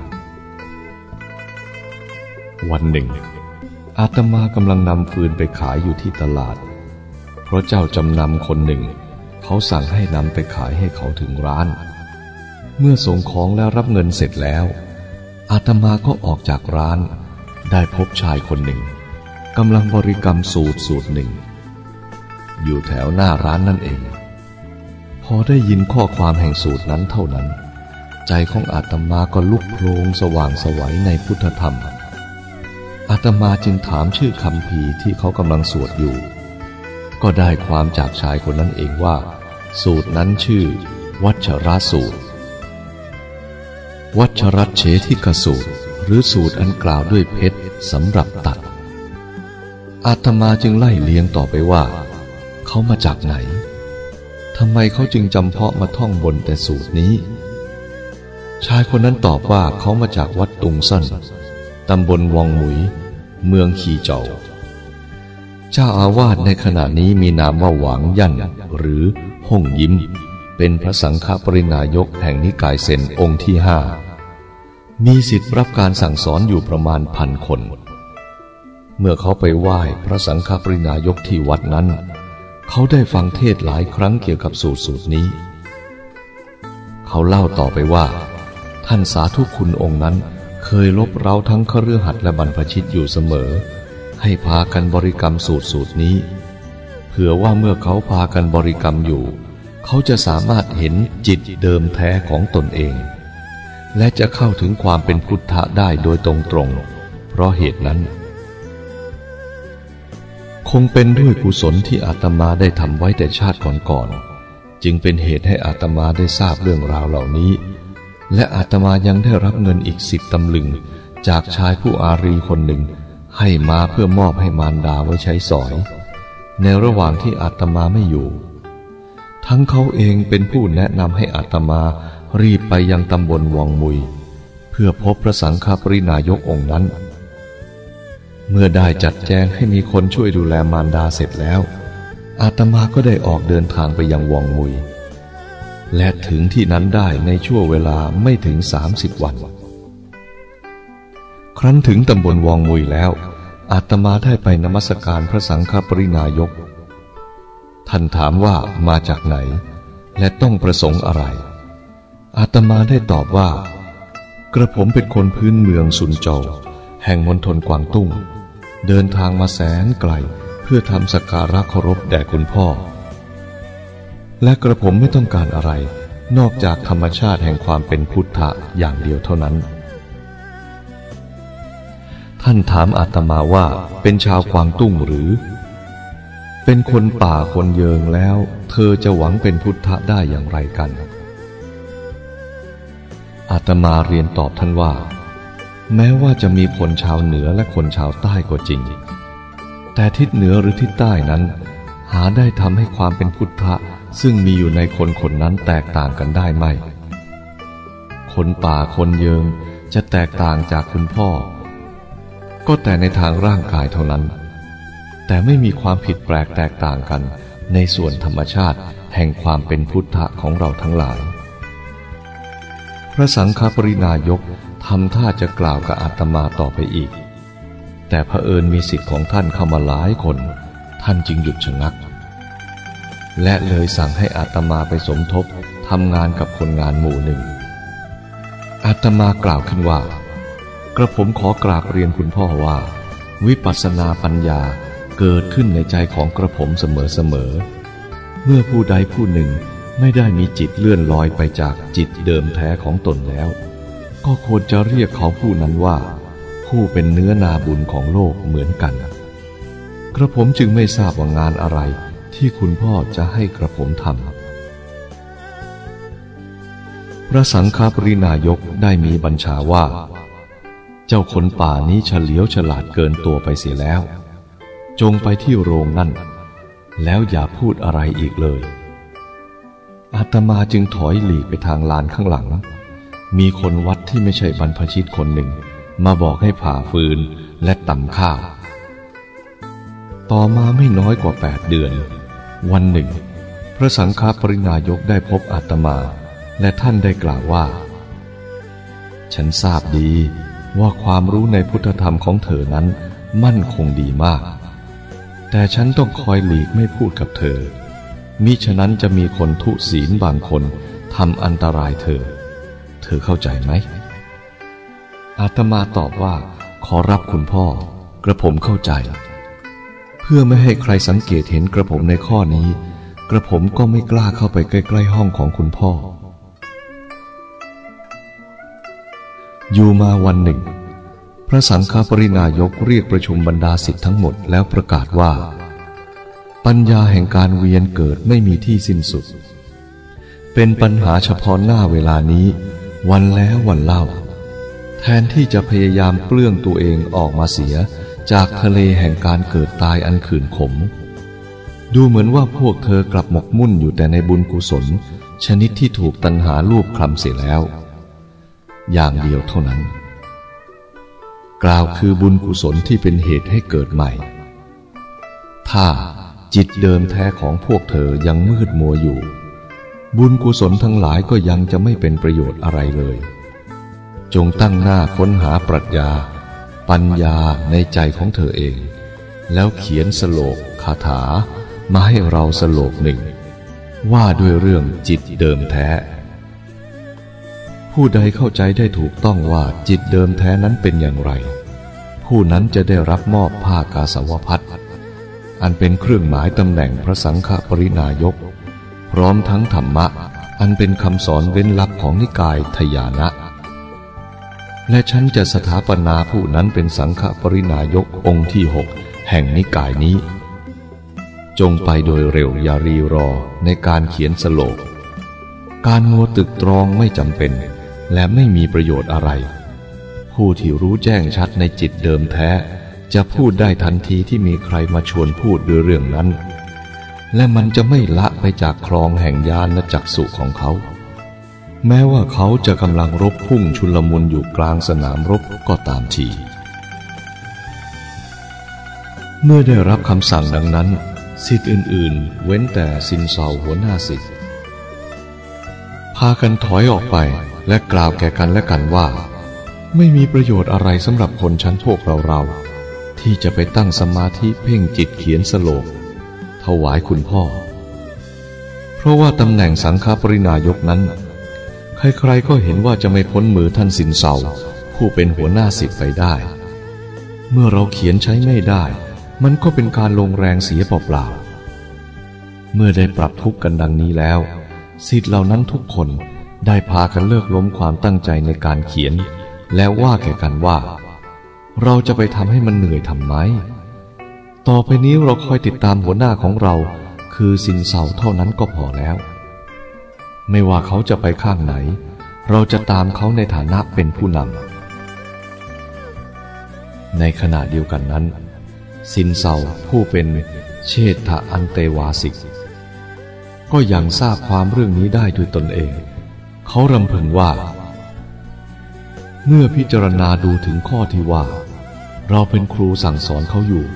วันหนึ่ง อาตมากำลังนำฟืนไปขายอยู่ที่ตลาด เพราะเจ้าจำนำคนหนึ่ง เขาสั่งให้นำไปขายให้เขาถึงร้าน เมื่อส่งของแล้วรับเงินเสร็จแล้ว อาตมาก็ออกจากร้าน ได้พบชายคนหนึ่งกำลังบริกรรมสูตรสูตรหนึ่ง อยู่แถวหน้าร้านนั่นเอง พอได้ยินข้อความแห่งสูตรนั้นเท่านั้น ใจของอาตมาก็ลุกโพลงสว่างสวัยในพุทธธรรม อาตมาจึงถามชื่อคำพีที่เขากำลังสวดอยู่ ก็ได้ความจากชายคนนั้นเองว่า สูตรนั้นชื่อ วัชรสูตร วัชรัตเฉทิกสูตร หรือสูตรอันกล่าวด้วยเพชรสำหรับตัดอาตมาจึงไล่เลี้ยงต่อไปว่า เขามาจากไหน ทำไมเขาจึงจำเพาะมาท่องบนแต่สูตรนี้ ชายคนนั้นตอบว่าเขามาจากวัดตุงสั้นตำบลวังหมุย เมืองขีเจาเจ้าอาวาสในขณะนี้มีนามว่าหวังยันหรือห้องยิ้ม เป็นพระสังฆปรินายกแห่งนิกายเซนองค์ที่ห้ามีสิทธิ์รับการสั่งสอนอยู่ประมาณพันคน เมื่อเขาไปไหว้พระสังฆปรินายกที่วัดนั้น เขาได้ฟังเทศหลายครั้งเกี่ยวกับสูตรสูตรนี้ เขาเล่าต่อไปว่า ท่านสาธุคุณองค์นั้นเคยลบเราทั้งเครือหัดและบรรพชิตอยู่เสมอ ให้พากันบริกรรมสูตรสูตรนี้ เผื่อว่าเมื่อเขาพากันบริกรรมอยู่ เขาจะสามารถเห็นจิตเดิมแท้ของตนเอง และจะเข้าถึงความเป็นพุทธะได้โดยตรงๆเพราะเหตุนั้น คงเป็นด้วยกุศลที่อาตมาได้ทำไว้แต่ชาติก่อนๆจึงเป็นเหตุให้อาตมาได้ทราบเรื่องราวเหล่านี้ และอาตมายังได้รับเงินอีกสิบตำลึง จากชายผู้อารีคนหนึ่ง ให้มาเพื่อมอบให้มารดาไว้ใช้สอย ในระหว่างที่อาตมาไม่อยู่ ทั้งเขาเองเป็นผู้แนะนำให้อาตมารีบไปยังตำบลวังมุย เพื่อพบพระสังฆปรินายกองค์นั้น เมื่อได้จัดแจงให้มีคนช่วยดูแลมารดาเสร็จแล้ว อาตมาก็ได้ออกเดินทางไปยังวังมุย และถึงที่นั้นได้ในช่วงเวลาไม่ถึงสามสิบวัน ครั้นถึงตำบลวังมุยแล้ว อาตมาได้ไปนมัสการพระสังฆปรินายก ท่านถามว่ามาจากไหน และต้องประสงค์อะไร อาตมาได้ตอบว่า กระผมเป็นคนพื้นเมืองสุนโจแห่งมณฑลกวางตุ้ง เดินทางมาแสนไกลเพื่อทำสักการะเคารพแด่คุณพ่อ และกระผมไม่ต้องการอะไร นอกจากธรรมชาติแห่งความเป็นพุทธะอย่างเดียวเท่านั้น ท่านถามอาตมาว่าเป็นชาวกวางตุ้งหรือ เป็นคนป่าคนเยิงแล้ว เธอจะหวังเป็นพุทธะได้อย่างไรกันอาตมาเรียนตอบท่านว่า แม้ว่าจะมีคนชาวเหนือและคนชาวใต้ก็จริง แต่ทิศเหนือหรือทิศใต้นั้น หาได้ทำให้ความเป็นพุทธะซึ่งมีอยู่ในคนคนนั้นแตกต่างกันได้ไหม คนป่าคนเยิงจะแตกต่างจากคุณพ่อ ก็แต่ในทางร่างกายเท่านั้น แต่ไม่มีความผิดแปลกแตกต่างกันในส่วนธรรมชาติแห่งความเป็นพุทธะของเราทั้งหลาย พระสังฆปรินายก ทำท่าจะกล่าวกับอาตมาต่อไปอีก แต่เผอิญมีสิทธิ์ของท่านเข้ามาหลายคน ท่านจึงหยุดชะงัก และเลยสั่งให้อาตมาไปสมทบทำงานกับคนงานหมู่หนึ่ง อาตมากล่าวขึ้นว่า กระผมขอกราบเรียนคุณพ่อว่า วิปัสสนาปัญญาเกิดขึ้นในใจของกระผมเสมอๆ เมื่อผู้ใดผู้หนึ่งไม่ได้มีจิตเลื่อนลอยไปจากจิตเดิมแท้ของตนแล้ว ก็ควรจะเรียกเขาผู้นั้นว่า ผู้เป็นเนื้อนาบุญของโลกเหมือนกัน กระผมจึงไม่ทราบว่างานอะไรที่คุณพ่อจะให้กระผมทำพระสังฆปรินายกได้มีบัญชาว่า เจ้าคนป่านี้เฉลียวฉลาดเกินตัวไปเสียแล้ว จงไปที่โรงนั่น แล้วอย่าพูดอะไรอีกเลยอาตมาจึงถอยหลีกไปทางลานข้างหลัง มีคนวัดที่ไม่ใช่บรรพชิตคนหนึ่ง มาบอกให้ผ่าฟืนและตำข้าว ต่อมาไม่น้อยกว่าแปดเดือน วันหนึ่ง พระสังฆปรินายกได้พบอาตมา และท่านได้กล่าวว่า ฉันทราบดีว่าความรู้ในพุทธธรรมของเธอนั้นมั่นคงดีมาก แต่ฉันต้องคอยหลีกไม่พูดกับเธอ มิฉะนั้นจะมีคนทุศีลบางคนทำอันตรายเธอ ธอเข้าใจไหม อาตมาตอบว่า ขอรับคุณพ่อ กระผมเข้าใจ เพื่อไม่ให้ใครสังเกตเห็นกระผมในข้อนี้ กระผมก็ไม่กล้าเข้าไปใกล้ ๆ ห้องของคุณพ่อ อยู่มาวันหนึ่ง พระสังฆปรินายกเรียกประชุมบรรดาสิทธิ์ทั้งหมดแล้วประกาศว่า ปัญญาแห่งการเวียนเกิดไม่มีที่สิ้นสุดเป็นปัญหาเฉพาะหน้าเวลานี้ วันแล้ววันเล่า แทนที่จะพยายามเปลื้องตัวเองออกมาเสียจากทะเลแห่งการเกิดตายอันขื่นขม ดูเหมือนว่าพวกเธอกลับหมกมุ่นอยู่แต่ในบุญกุศล ชนิดที่ถูกตัณหาลูบคลำเสียแล้ว อย่างเดียวเท่านั้น กล่าวคือบุญกุศลที่เป็นเหตุให้เกิดใหม่ ถ้าจิตเดิมแท้ของพวกเธอยังมืดมัวอยู่ บุญกุศลทั้งหลายก็ยังจะไม่เป็นประโยชน์อะไรเลย จงตั้งหน้าค้นหาปรัชญา ปัญญาในใจของเธอเอง แล้วเขียนสโลกคาถา มาให้เราสโลกหนึ่ง ว่าด้วยเรื่องจิตเดิมแท้ ผู้ใดเข้าใจได้ถูกต้องว่าจิตเดิมแท้นั้นเป็นอย่างไร ผู้นั้นจะได้รับมอบผ้ากาสาวพัดอันเป็นเครื่องหมายตำแหน่งพระสังฆปรินายก พร้อมทั้งธรรมะ อันเป็นคำสอนเว้นลับของนิกายทยานะ และฉันจะสถาปนาผู้นั้นเป็นสังฆปรินายกองค์ที่หกแห่งนิกายนี้ จงไปโดยเร็วอย่ารีรอในการเขียนสโลก การมัวตึกตรองไม่จำเป็น และไม่มีประโยชน์อะไร ผู้ที่รู้แจ้งชัดในจิตเดิมแท้ จะพูดได้ทันทีที่มีใครมาชวนพูดด้วยเรื่องนั้น และมันจะไม่ละไปจากคลองแห่งญาณจักสุของเขา แม้ว่าเขาจะกำลังรบพุ่งชุลมุนอยู่กลางสนามรบก็ตามทีเมื่อได้รับคำสั่งดังนั้นสิทธิ์อื่นๆ เว้นแต่สินเสาหัวหน้าสิทธิ์พากันถอยออกไปและกล่าวแก่กันและกันว่า ไม่มีประโยชน์อะไรสำหรับคนชั้นพวกเราๆที่จะไปตั้งสมาธิเพ่งจิตเขียนสโลก วายคุณพ่อ เพราะว่าตำแหน่งสังฆปรินายกนั้น ใครๆก็เห็นว่าจะไม่พ้นมือท่านสินเสาผู้เป็นหัวหน้าสิทธิ์ไปได้ เมื่อเราเขียนใช้ไม่ได้ มันก็เป็นการลงแรงเสียเปล่าๆเมื่อได้ปรับทุกข์กันดังนี้แล้วสิทธิ์เหล่านั้นทุกคนได้พากันเลิกล้มความตั้งใจในการเขียน แล้วว่าแก่กันว่า เราจะไปทำให้มันเหนื่อยทำไม ต่อไปนี้เราคอยติดตามหัวหน้าของเรา คือสินเสาเท่านั้นก็พอแล้ว ไม่ว่าเขาจะไปข้างไหน เราจะตามเขาในฐานะเป็นผู้นำในขณะเดียวกันนั้น สินเซาผู้เป็นเชษฐอันเตวาสิก ก็ยังทราบความเรื่องนี้ได้ด้วยตนเอง เขารำพึงว่า เมื่อพิจารณาดูถึงข้อที่ว่า เราเป็นครูสั่งสอนเขาอยู่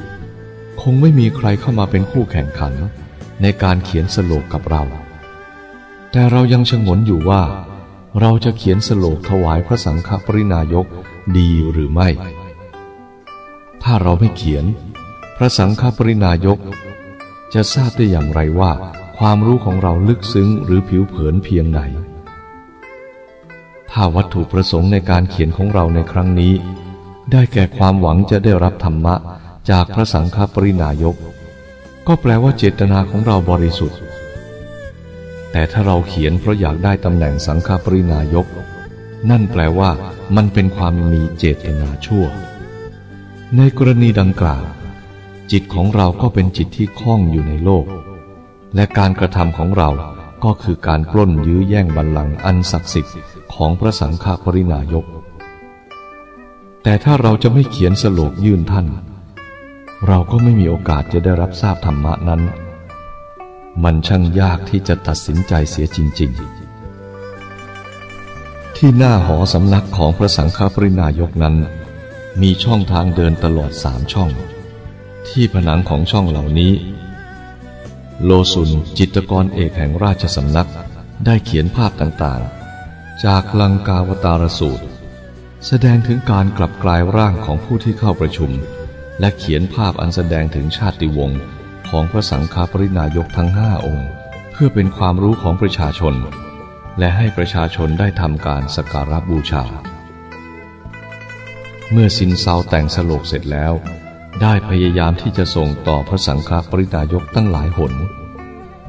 คงไม่มีใครเข้ามาเป็นคู่แข่งขันในการเขียนสโลกกับเรา แต่เรายังชงนอยู่ว่า เราจะเขียนสโลกถวายพระสังฆปรินายกดีหรือไม่ ถ้าเราไม่เขียน พระสังฆปรินายก จะทราบได้อย่างไรว่า ความรู้ของเราลึกซึ้งหรือผิวเผินเพียงไหน ถ้าวัตถุประสงค์ในการเขียนของเราในครั้งนี้ ได้แก่ความหวังจะได้รับธรรมะ จากพระสังฆปรินายก ก็แปลว่าเจตนาของเราบริสุทธิ์ แต่ถ้าเราเขียนเพราะอยากได้ตำแหน่งสังฆปรินายก นั่นแปลว่า มันเป็นความมีเจตนาชั่ว ในกรณีดังกล่าว จิตของเราก็เป็นจิตที่คล้องอยู่ในโลก และการกระทำของเราก็คือการปล้นยื้อแย่งบัลลังก์อันศักดิ์สิทธิ์ของพระสังฆปรินายก แต่ถ้าเราจะไม่เขียนสโลกยื่นท่าน เราก็ไม่มีโอกาสจะได้รับทราบธรรมะนั้น มันช่างยากที่จะตัดสินใจเสียจริง ๆ ที่หน้าหอสำนักของพระสังฆปรินายกนั้น มีช่องทางเดินตลอดสามช่อง ที่ผนังของช่องเหล่านี้ โลสุนจิตรกรเอกแห่งราชสำนักได้เขียนภาพต่างๆ จากลังกาวตารสูตร แสดงถึงการกลับกลายร่างของผู้ที่เข้าประชุม และเขียนภาพอันแสดงถึงชาติวงศ์ของพระสังฆปรินายกทั้งห้าองค์ เพื่อเป็นความรู้ของประชาชน และให้ประชาชนได้ทำการสักการะบูชา เมื่อสินเซาแต่งสโลกเสร็จแล้ว ได้พยายามที่จะส่งต่อพระสังฆปรินายกตั้งหลายหน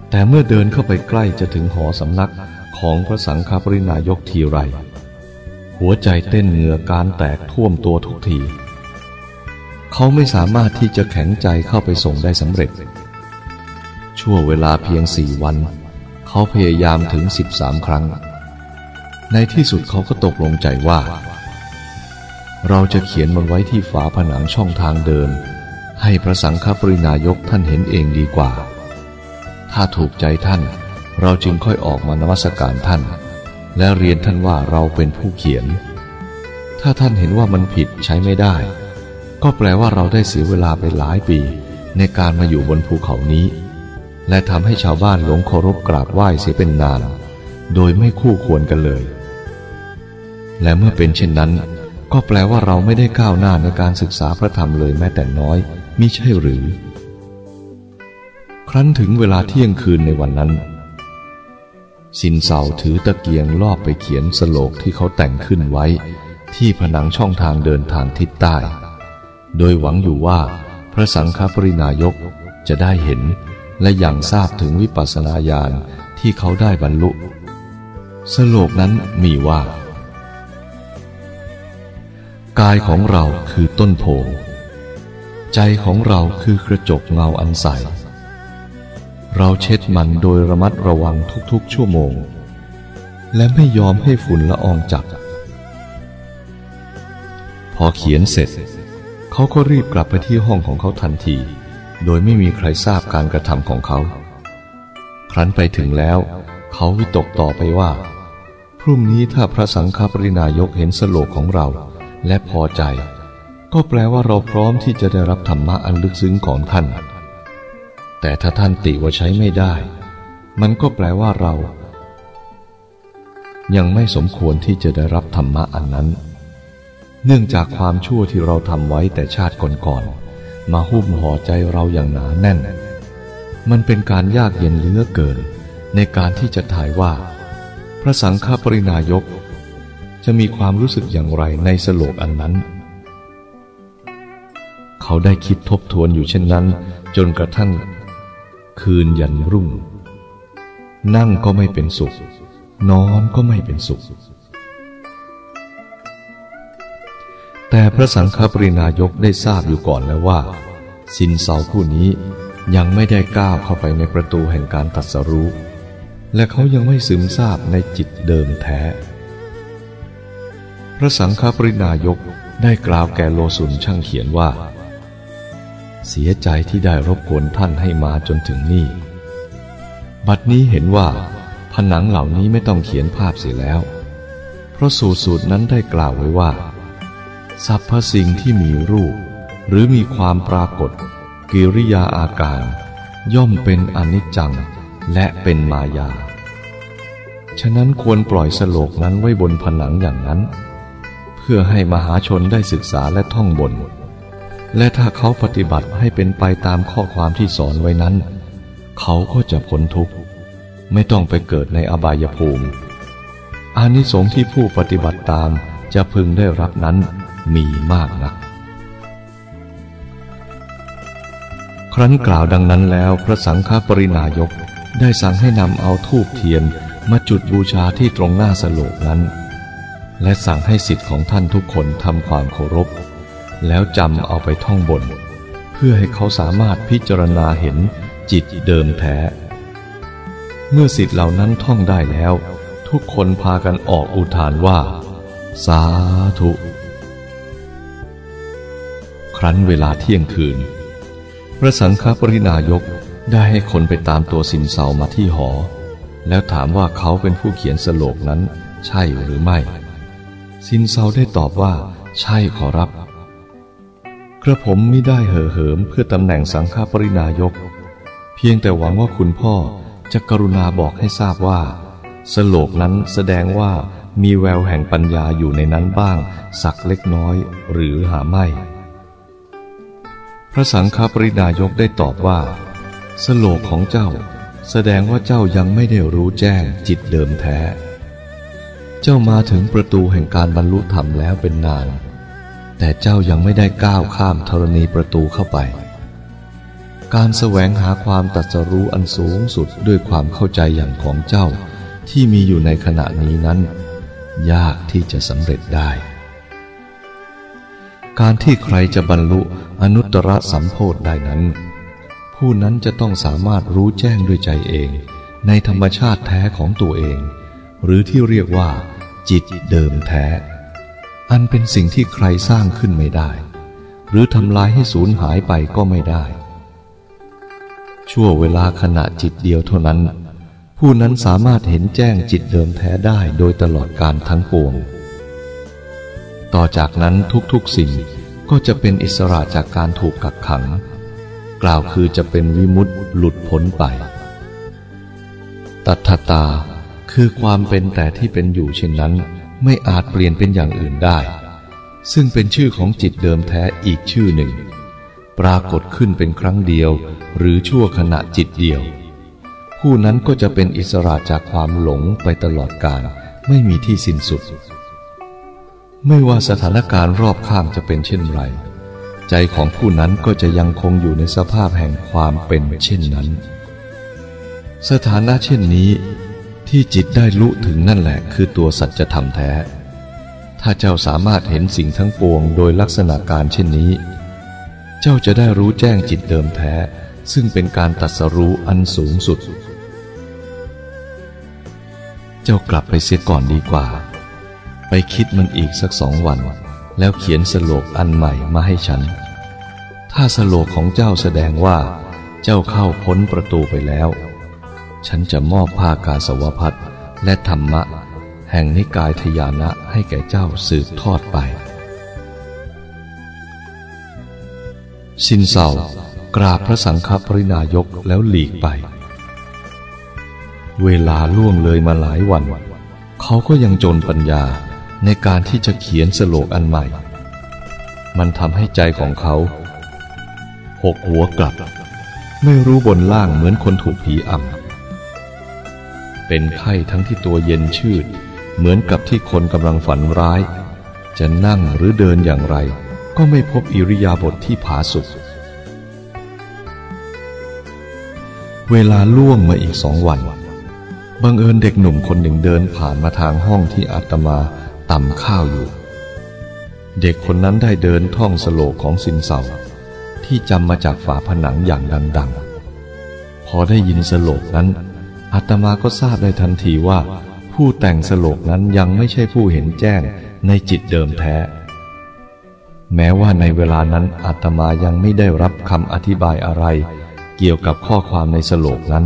แต่เมื่อเดินเข้าไปใกล้จะถึงหอสำนักของพระสังฆปรินายกทีไร หัวใจเต้นเหงื่อการแตกท่วมตัวทุกที เขาไม่สามารถที่จะแข็งใจเข้าไปส่งได้สำเร็จ ชั่วเวลาเพียงสี่วัน เขาพยายามถึงสิบสามครั้ง ในที่สุดเขาก็ตกลงใจว่า เราจะเขียนมันไว้ที่ฝาผนังช่องทางเดิน ให้พระสังฆปรินายกท่านเห็นเองดีกว่า ถ้าถูกใจท่าน เราจึงค่อยออกมานมัสการท่าน และเรียนท่านว่าเราเป็นผู้เขียน ถ้าท่านเห็นว่ามันผิดใช้ไม่ได้ ก็แปลว่าเราได้เสียเวลาไปหลายปี ในการมาอยู่บนภูเขานี้ และทำให้ชาวบ้านหลงเคารพกราบไหว้เสียเป็นนาน โดยไม่คู่ควรกันเลย และเมื่อเป็นเช่นนั้น ก็แปลว่าเราไม่ได้ก้าวหน้าในการศึกษาพระธรรมเลยแม้แต่น้อยมิใช่หรือ ครั้นถึงเวลาเที่ยงคืนในวันนั้นสินเสาถือตะเกียงลอบไปเขียนสโลกที่เขาแต่งขึ้นไว้ ที่ผนังช่องทางเดินทางทิศใต้ โดยหวังอยู่ว่าพระสังฆปรินายกจะได้เห็นและอย่างทราบถึงวิปัสสนาญาณที่เขาได้บรรลุ สโลกนั้นมีว่า กายของเราคือต้นโพใจของเราคือกระจกเงาอันใส เราเช็ดมันโดยระมัดระวังทุกๆ ชั่วโมง และไม่ยอมให้ฝุ่นละอองจับ พอเขียนเสร็จ เขาก็รีบกลับไปที่ห้องของเขาทันที โดยไม่มีใครทราบการกระทำของเขา ครั้นไปถึงแล้ว เขาวิตกต่อไปว่า พรุ่งนี้ถ้าพระสังฆปรินายกเห็นสโลกของเราและพอใจ ก็แปลว่าเราพร้อมที่จะได้รับธรรมะอันลึกซึ้งของท่าน แต่ถ้าท่านติว่าใช้ไม่ได้ มันก็แปลว่าเรา ยังไม่สมควรที่จะได้รับธรรมะอันนั้น เนื่องจากความชั่วที่เราทำไว้แต่ชาติก่อนๆมาหุ้มห่อใจเราอย่างหนาแน่น มันเป็นการยากเย็นเลือเกิน ในการที่จะถ่ายว่า พระสังฆปรินายก จะมีความรู้สึกอย่างไรในสโลกอันนั้น เขาได้คิดทบทวนอยู่เช่นนั้น จนกระทั่งคืนยันรุ่ง นั่งก็ไม่เป็นสุข นอนก็ไม่เป็นสุข แต่พระสังฆปรินายกได้ทราบอยู่ก่อนแล้วว่า สินเสาผู้นี้ยังไม่ได้ก้าวเข้าไปในประตูแห่งการตัดสรู้ และเขายังไม่ซึมซาบในจิตเดิมแท้ พระสังฆปรินายกได้กล่าวแก่โลสุนช่างเขียนว่า เสียใจที่ได้รบกวนท่านให้มาจนถึงนี่ บัดนี้เห็นว่า ผนังเหล่านี้ไม่ต้องเขียนภาพเสียแล้ว เพราะสูตรสูตรนั้นได้กล่าวไว้ว่า สรรพสิ่งที่มีรูป หรือมีความปรากฏ กิริยาอาการ ย่อมเป็นอนิจจังและเป็นมายา ฉะนั้นควรปล่อยสโลกนั้นไว้บนผนังอย่างนั้น เพื่อให้มหาชนได้ศึกษาและท่องบน และถ้าเขาปฏิบัติให้เป็นไปตามข้อความที่สอนไว้นั้น เขาก็จะพ้นทุกข์ ไม่ต้องไปเกิดในอบายภูมิอานิสงส์ที่ผู้ปฏิบัติตามจะพึงได้รับนั้น มีมากนัก ครั้นกล่าวดังนั้นแล้วพระสังฆปรินายกได้สั่งให้นำเอาทูบเทียนมาจุดบูชาที่ตรงหน้าสโลกนั้น และสั่งให้สิทธิ์ของท่านทุกคนทำความเคารพ แล้วจำเอาไปท่องบน เพื่อให้เขาสามารถพิจารณาเห็นจิตเดิมแท้ เมื่อสิทธิ์เหล่านั้นท่องได้แล้ว ทุกคนพากันออกอุทานว่า สาธุ ครั้นเวลาเที่ยงคืน พระสังฆปรินายกได้ให้คนไปตามตัวสินเสามาที่หอ แล้วถามว่าเขาเป็นผู้เขียนสโลกนั้น ใช่หรือไม่ สินเสาได้ตอบว่า ใช่ขอรับ กระผมไม่ได้เห่อเหิมเพื่อตำแหน่งสังฆปรินายก เพียงแต่หวังว่าคุณพ่อจะกรุณาบอกให้ทราบว่า สโลกนั้นแสดงว่ามีแววแห่งปัญญาอยู่ในนั้นบ้าง สักเล็กน้อยหรือหาไม่ พระสังฆปรินายกได้ตอบว่า สโลกของเจ้า แสดงว่าเจ้ายังไม่ได้รู้แจ้งจิตเดิมแท้ เจ้ามาถึงประตูแห่งการบรรลุธรรมแล้วเป็นนาน แต่เจ้ายังไม่ได้ก้าวข้ามธรณีประตูเข้าไป การแสวงหาความตัดสรู้อันสูงสุดด้วยความเข้าใจอย่างของเจ้าที่มีอยู่ในขณะนี้นั้น ยากที่จะสำเร็จได้ การที่ใครจะบรรลุอนุตตรสัมโพธได้นั้น ผู้นั้นจะต้องสามารถรู้แจ้งด้วยใจเอง ในธรรมชาติแท้ของตัวเอง หรือที่เรียกว่า จิตเดิมแท้ อันเป็นสิ่งที่ใครสร้างขึ้นไม่ได้ หรือทำลายให้สูญหายไปก็ไม่ได้ ชั่วเวลาขณะจิตเดียวเท่านั้น ผู้นั้นสามารถเห็นแจ้งจิตเดิมแท้ได้โดยตลอดการทั้งปวง ต่อจากนั้นทุกๆสิ่งก็จะเป็นอิสระจากการถูกกักขัง กล่าวคือจะเป็นวิมุตต์หลุดพ้นไป ตัทตาคือความเป็นแต่ที่เป็นอยู่เช่นนั้นไม่อาจเปลี่ยนเป็นอย่างอื่นได้ ซึ่งเป็นชื่อของจิตเดิมแท้อีกชื่อหนึ่ง ปรากฏขึ้นเป็นครั้งเดียว หรือชั่วขณะจิตเดียว ผู้นั้นก็จะเป็นอิสระจากความหลงไปตลอดกาลไม่มีที่สิ้นสุด ไม่ว่าสถานการณ์รอบข้างจะเป็นเช่นไร ใจของผู้นั้นก็จะยังคงอยู่ในสภาพแห่งความเป็นเช่นนั้น สถานะเช่นนี้ ที่จิตได้ลุถึงนั่นแหละคือตัวสัจธรรมแท้ ถ้าเจ้าสามารถเห็นสิ่งทั้งปวงโดยลักษณะการเช่นนี้ เจ้าจะได้รู้แจ้งจิตเดิมแท้ ซึ่งเป็นการตัดสรู้อันสูงสุด เจ้ากลับไปเสียก่อนดีกว่า ไปคิดมันอีกสักสองวัน แล้วเขียนสโลกอันใหม่มาให้ฉัน ถ้าสโลกของเจ้าแสดงว่า เจ้าเข้าพ้นประตูไปแล้ว ฉันจะมอบผ้ากาสวพัดและธรรมะ แห่งนิกายทยานะให้แก่เจ้าสืบทอดไป สินเสากราบพระสังฆปรินายกแล้วหลีกไป เวลาล่วงเลยมาหลายวัน เขาก็ยังจนปัญญา ในการที่จะเขียนสโลกอันใหม่ มันทำให้ใจของเขาหกหัวกลับ ไม่รู้บนล่างเหมือนคนถูกผีอำเป็นไข้ทั้งที่ตัวเย็นชืด เหมือนกับที่คนกำลังฝันร้าย จะนั่งหรือเดินอย่างไร ก็ไม่พบอิริยาบถทที่ผาสุกเวลาล่วงมาอีกสองวันบังเอิญเด็กหนุ่มคนหนึ่งเดินผ่านมาทางห้องที่อาตมา ตำข้าวอยู่ เด็กคนนั้นได้เดินท่องสโลกของสินเสาที่จำมาจากฝาผนังอย่างดัง ๆ พอได้ยินสโลกนั้นอาตมาก็ทราบได้ทันทีว่า ผู้แต่งสโลกนั้นยังไม่ใช่ผู้เห็นแจ้งในจิตเดิมแท้ แม้ว่าในเวลานั้นอาตมายังไม่ได้รับคำอธิบายอะไร เกี่ยวกับข้อความในสโลกนั้น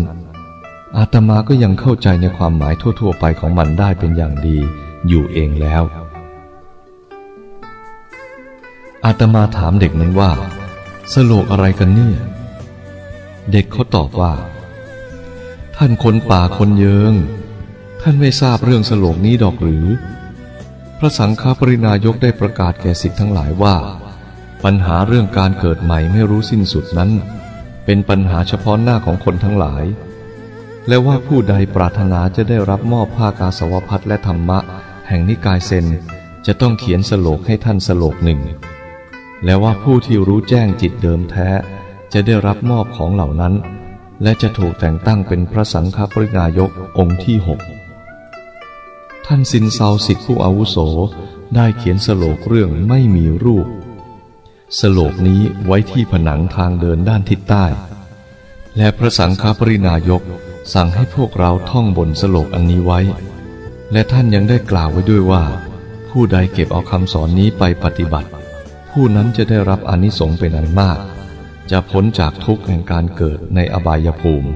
อาตมาก็ยังเข้าใจในความหมายทั่ว ๆ ไปของมันได้เป็นอย่างดี อยู่เองแล้ว อาตมาถามเด็กนั้นว่า สโลกอะไรกันเนี่ย เด็กเขาตอบว่า ท่านคนป่าคนเยิง ท่านไม่ทราบเรื่องสโลกนี้ดอกหรือ พระสังฆปรินายกได้ประกาศแก่สิทธิ์ทั้งหลายว่า ปัญหาเรื่องการเกิดใหม่ไม่รู้สิ้นสุดนั้น เป็นปัญหาเฉพาะหน้าของคนทั้งหลายและว่าผู้ใดปรารถนาจะได้รับมอบผ้ากาสาวพัดและธรรมะ แห่งนิกายเซนจะต้องเขียนสโลกให้ท่านสโลกหนึ่ง และว่าผู้ที่รู้แจ้งจิตเดิมแท้ จะได้รับมอบของเหล่านั้น และจะถูกแต่งตั้งเป็นพระสังฆปรินายกองค์ที่หกท่านสินเซาสิทธิผู้อาวุโสได้เขียนสโลกเรื่องไม่มีรูป สโลกนี้ไว้ที่ผนังทางเดินด้านทิศใต้ และพระสังฆปรินายกสั่งให้พวกเราท่องบนสโลกอันนี้ไว้ และท่านยังได้กล่าวไว้ด้วยว่า ผู้ใดเก็บเอาคำสอนนี้ไปปฏิบัติ ผู้นั้นจะได้รับอนิสงส์เป็นอันมาก จะพ้นจากทุกข์แห่งการเกิดในอบายภูมิ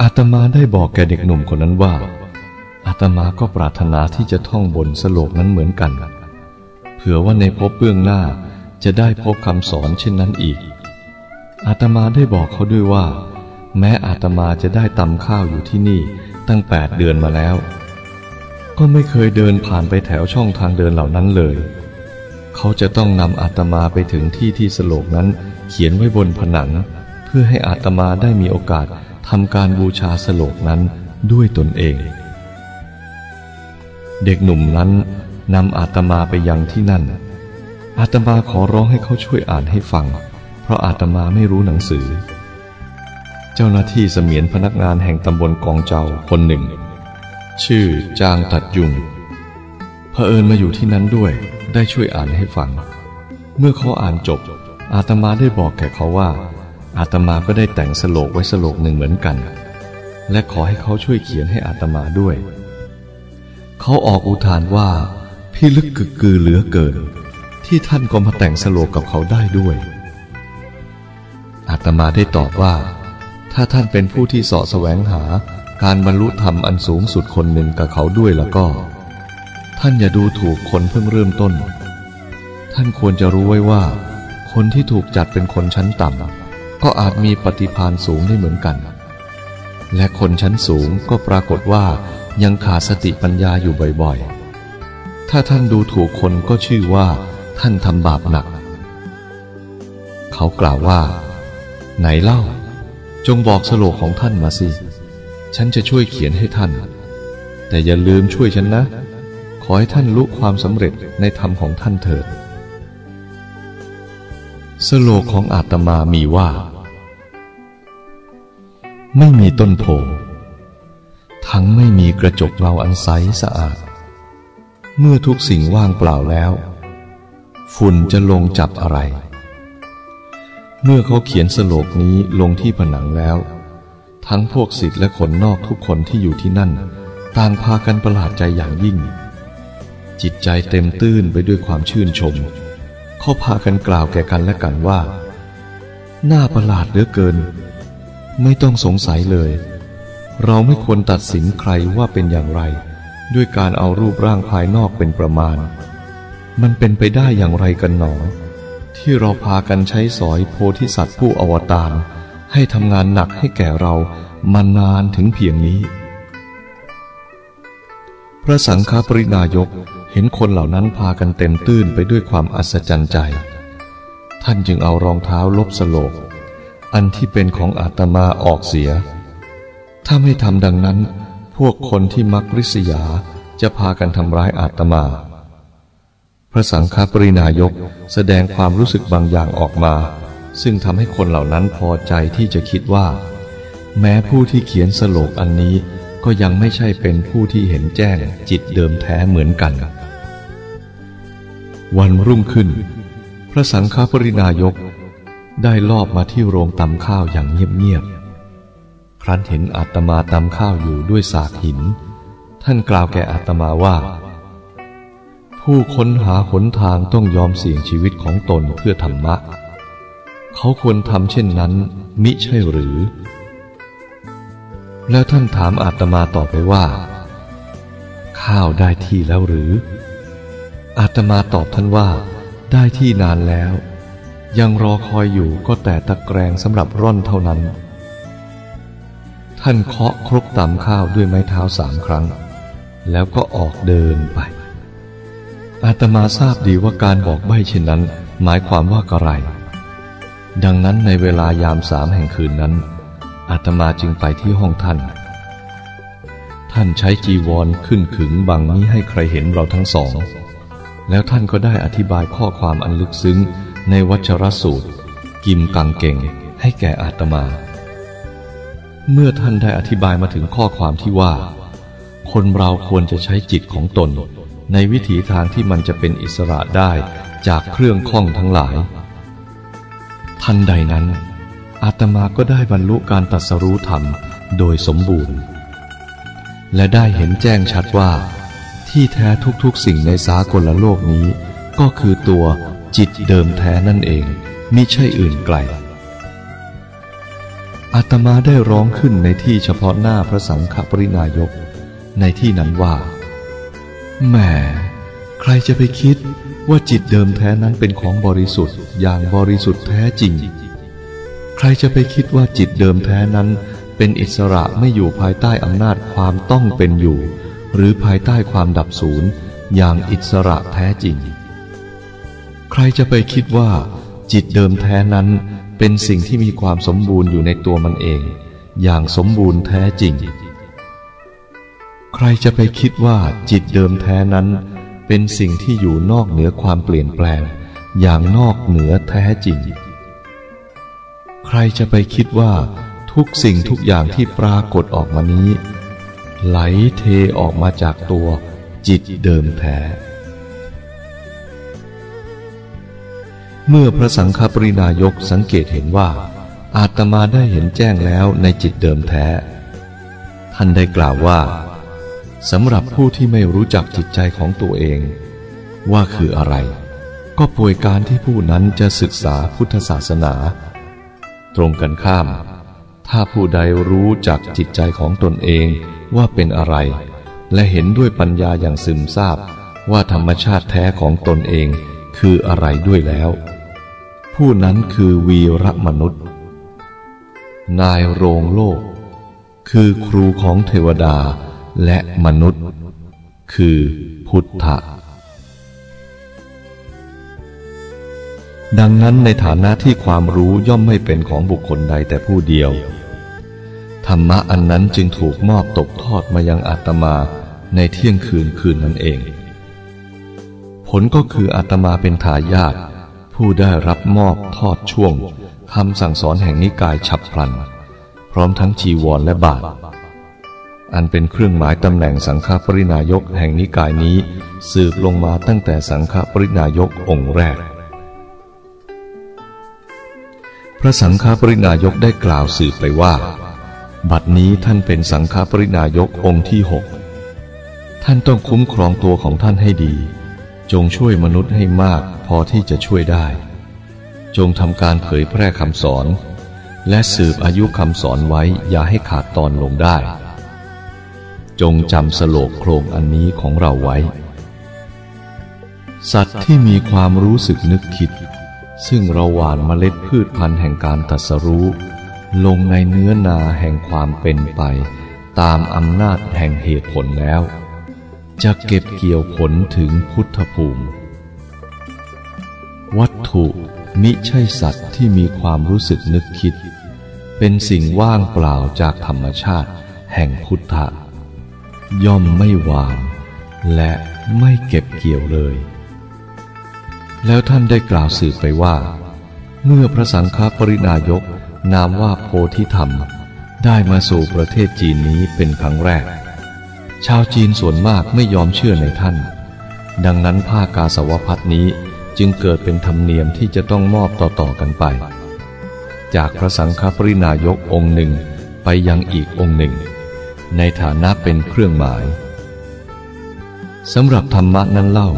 อาตมาได้บอกแก่เด็กหนุ่มคนนั้นว่า อาตมาก็ปรารถนาที่จะท่องบนสโลกนั้นเหมือนกัน เผื่อว่าในภพเบื้องหน้าจะได้พบคำสอนเช่นนั้นอีก อาตมาได้บอกเขาด้วยว่า แม้อาตมาจะได้ตำข้าวอยู่ที่นี่ ตั้งแปดเดือนมาแล้ว ก็ไม่เคยเดินผ่านไปแถวช่องทางเดินเหล่านั้นเลย เขาจะต้องนำอาตมาไปถึงที่ที่สโลกนั้นเขียนไว้บนผนัง เพื่อให้อาตมาได้มีโอกาสทำการบูชาสโลกนั้นด้วยตนเอง เด็กหนุ่มนั้นนำอาตมาไปยังที่นั่น อาตมาขอร้องให้เขาช่วยอ่านให้ฟัง เพราะอาตมาไม่รู้หนังสือ เจ้าหน้าที่เสมียนพนักงานแห่งตำบลกองเจ้าคนหนึ่ง ชื่อจางตัดยุงเผอิญมาอยู่ที่นั้นด้วยได้ช่วยอ่านให้ฟัง เมื่อเขาอ่านจบ อาตมาได้บอกแก่เขาว่า อาตมาก็ได้แต่งสโลกไว้สโลกหนึ่งเหมือนกัน และขอให้เขาช่วยเขียนให้อาตมาด้วย เขาออกอุทานว่า พี่ลึกกึกกือเหลือเกิน ที่ท่านก็มาแต่งสโลกกับเขาได้ด้วย อาตมาได้ตอบว่า ถ้าท่านเป็นผู้ที่สาะแสวงหาการบรรลุธรรมอันสูงสุดคนหนึ่งกับเขาด้วยแล้วก็ ท่านอย่าดูถูกคนเพิ่งเริ่มต้น ท่านควรจะรู้ไว้ว่า คนที่ถูกจัดเป็นคนชั้นต่ำก็อาจมีปฏิพานสูงได้เหมือนกัน และคนชั้นสูงก็ปรากฏว่ายังขาดสติปัญญาอยู่บ่อยๆ ถ้าท่านดูถูกคนก็ชื่อว่า ท่านทำบาปหนัก เขากล่าวว่า ไหนเล่า จงบอกสโลกของท่านมาสิ ฉันจะช่วยเขียนให้ท่าน แต่อย่าลืมช่วยฉันนะ ขอให้ท่านรู้ความสำเร็จในธรรมของท่านเถิด สโลกของอาตมามีว่า ไม่มีต้นโพ ทั้งไม่มีกระจกเงาอันใสสะอาด เมื่อทุกสิ่งว่างเปล่าแล้ว ฝุ่นจะลงจับอะไร เมื่อเขาเขียนสโลกนี้ลงที่ผนังแล้ว ทั้งพวกศิษย์และคนนอกทุกคนที่อยู่ที่นั่น ต่างพากันประหลาดใจอย่างยิ่ง จิตใจเต็มตื้นไปด้วยความชื่นชม เขาพากันกล่าวแก่กันและกันว่า น่าประหลาดเหลือเกิน ไม่ต้องสงสัยเลย เราไม่ควรตัดสินใครว่าเป็นอย่างไร ด้วยการเอารูปร่างภายนอกเป็นประมาณ มันเป็นไปได้อย่างไรกันหนอ ที่เราพากันใช้สอยโพธิสัตว์ผู้อวตาร ให้ทำงานหนักให้แก่เรามานานถึงเพียงนี้ พระสังฆปรินายกเห็นคนเหล่านั้นพากันเต็มตื้นไปด้วยความอัศจรรย์ใจ ท่านจึงเอารองเท้าลบสโลก อันที่เป็นของอาตมาออกเสีย ถ้าไม่ทำดังนั้น พวกคนที่มักริษยาจะพากันทำร้ายอาตมา พระสังฆปรินายกแสดงความรู้สึกบางอย่างออกมา ซึ่งทำให้คนเหล่านั้นพอใจที่จะคิดว่า แม้ผู้ที่เขียนสโลกอันนี้ก็ยังไม่ใช่เป็นผู้ที่เห็นแจ้งจิตเดิมแท้เหมือนกัน วันรุ่งขึ้น พระสังฆปรินายกได้ลอบมาที่โรงตำข้าวอย่างเงียบๆ ครั้นเห็นอาตมาตำข้าวอยู่ด้วยสากหิน ท่านกล่าวแก่อาตมาว่า ผู้ค้นหาหนทางต้องยอมเสี่ยงชีวิตของตนเพื่อธรรมะ เขาควรทำเช่นนั้น มิใช่หรือ แล้วท่านถามอาตมาต่อไปว่า ข้าวได้ที่แล้วหรือ อาตมาตอบท่านว่า ได้ที่นานแล้ว ยังรอคอยอยู่ก็แต่ตะแกรงสำหรับร่อนเท่านั้น ท่านเคาะครกตำข้าวด้วยไม้เท้าสามครั้ง แล้วก็ออกเดินไป อาตมาทราบดีว่าการบอกใบ้เช่นนั้น หมายความว่าอะไร ดังนั้นในเวลายามสามแห่งคืนนั้น อาตมาจึงไปที่ห้องท่าน ท่านใช้จีวรขึ้นขึงบังนี้ให้ใครเห็นเราทั้งสอง แล้วท่านก็ได้อธิบายข้อความอันลึกซึ้งในวัชรสูตร กิมกังเก่งให้แก่อาตมา เมื่อท่านได้อธิบายมาถึงข้อความที่ว่า คนเราควรจะใช้จิตของตน ในวิถีทางที่มันจะเป็นอิสระได้จากเครื่องข้องทั้งหลาย ทันใดนั้น อาตมาก็ได้บรรลุการตัดสรู้ธรรมโดยสมบูรณ์ และได้เห็นแจ้งชัดว่า ที่แท้ทุกๆสิ่งในสากลโลกนี้ ก็คือตัวจิตเดิมแท้นั่นเองมิใช่อื่นไกล อาตมาได้ร้องขึ้นในที่เฉพาะหน้าพระสังฆปรินายก ในที่นั้นว่า แหมใครจะไปคิดว่าจิตเดิมแท้นั้นเป็นของบริสุทธิ์อย่างบริสุทธิ์แท้จริง ใครจะไปคิดว่าจิตเดิมแท้นั้น เป็นอิสระไม่อยู่ภายใต้อำนาจความต้องเป็นอยู่ หรือภายใต้ความดับสูญอย่างอิสระแท้จริง ใครจะไปคิดว่า จิตเดิมแท้นั้นเป็นสิ่งที่มีความสมบูรณ์อยู่ในตัวมันเอง อย่างสมบูรณ์แท้จริง ใครจะไปคิดว่าจิตเดิมแท้นั้น เป็นสิ่งที่อยู่นอกเหนือความเปลี่ยนแปลง อย่างนอกเหนือแท้จริง ใครจะไปคิดว่าทุกสิ่งทุกอย่างที่ปรากฏออกมานี้ ไหลเทออกมาจากตัวจิตเดิมแท้ เมื่อพระสังฆปรินายกสังเกตเห็นว่า อาตมาได้เห็นแจ้งแล้วในจิตเดิมแท้ ท่านได้กล่าวว่า สำหรับผู้ที่ไม่รู้จักจิตใจของตัวเอง ว่าคืออะไร ก็ป่วยการที่ผู้นั้นจะศึกษาพุทธศาสนา ตรงกันข้าม ถ้าผู้ใดรู้จักจิตใจของตนเองว่าเป็นอะไร และเห็นด้วยปัญญาอย่างซึมซาบว่าธรรมชาติแท้ของตนเองคืออะไรด้วยแล้ว ผู้นั้นคือวีรมนุษย์ นายโรงโลก คือครูของเทวดา และมนุษย์ คือพุทธะ ดังนั้นในฐานะที่ความรู้ย่อมไม่เป็นของบุคคลใดแต่ผู้เดียว ธรรมะอันนั้นจึงถูกมอบตกทอดมายังอาตมาในเที่ยงคืนคืนนั้นเอง ผลก็คืออาตมาเป็นทายาทผู้ได้รับมอบทอดช่วงคำสั่งสอนแห่งนิกายฉับพลัน พร้อมทั้งจีวรและบาท อันเป็นเครื่องหมายตำแหน่งสังฆปรินายกแห่งนิกายนี้ สืบลงมาตั้งแต่สังฆปรินายกองค์แรก พระสังฆปรินายกได้กล่าวสืบไปว่า บัดนี้ท่านเป็นสังฆปรินายกองค์ที่หกท่านต้องคุ้มครองตัวของท่านให้ดี จงช่วยมนุษย์ให้มากพอที่จะช่วยได้ จงทำการเผยแพร่คำสอน และสืบอายุคำสอนไว้อย่าให้ขาดตอนลงได้ จงจำสโลกโครงอันนี้ของเราไว้ สัตว์ที่มีความรู้สึกนึกคิด ซึ่งเราหว่านเมล็ดพืชพันธุ์แห่งการตัดสรู้ ลงในเนื้อนาแห่งความเป็นไป ตามอำนาจแห่งเหตุผลแล้ว จะเก็บเกี่ยวผลถึงพุทธภูมิ วัตถุมิใช่สัตว์ที่มีความรู้สึกนึกคิด เป็นสิ่งว่างเปล่าจากธรรมชาติแห่งพุทธะ ย่อมไม่หวาน และไม่เก็บเกี่ยวเลย แล้วท่านได้กล่าวสืบไปว่า เมื่อพระสังฆปรินายกนามว่าโพธิธรรม ได้มาสู่ประเทศจีนนี้เป็นครั้งแรก ชาวจีนส่วนมากไม่ยอมเชื่อในท่าน ดังนั้นผ้ากาสาวพัดนี้จึงเกิดเป็นธรรมเนียมที่จะต้องมอบต่อๆกันไป จากพระสังฆปรินายกองค์หนึ่งไปยังอีกองค์หนึ่ง ในฐานะเป็นเครื่องหมายสำหรับธรรมะนั้นเล่า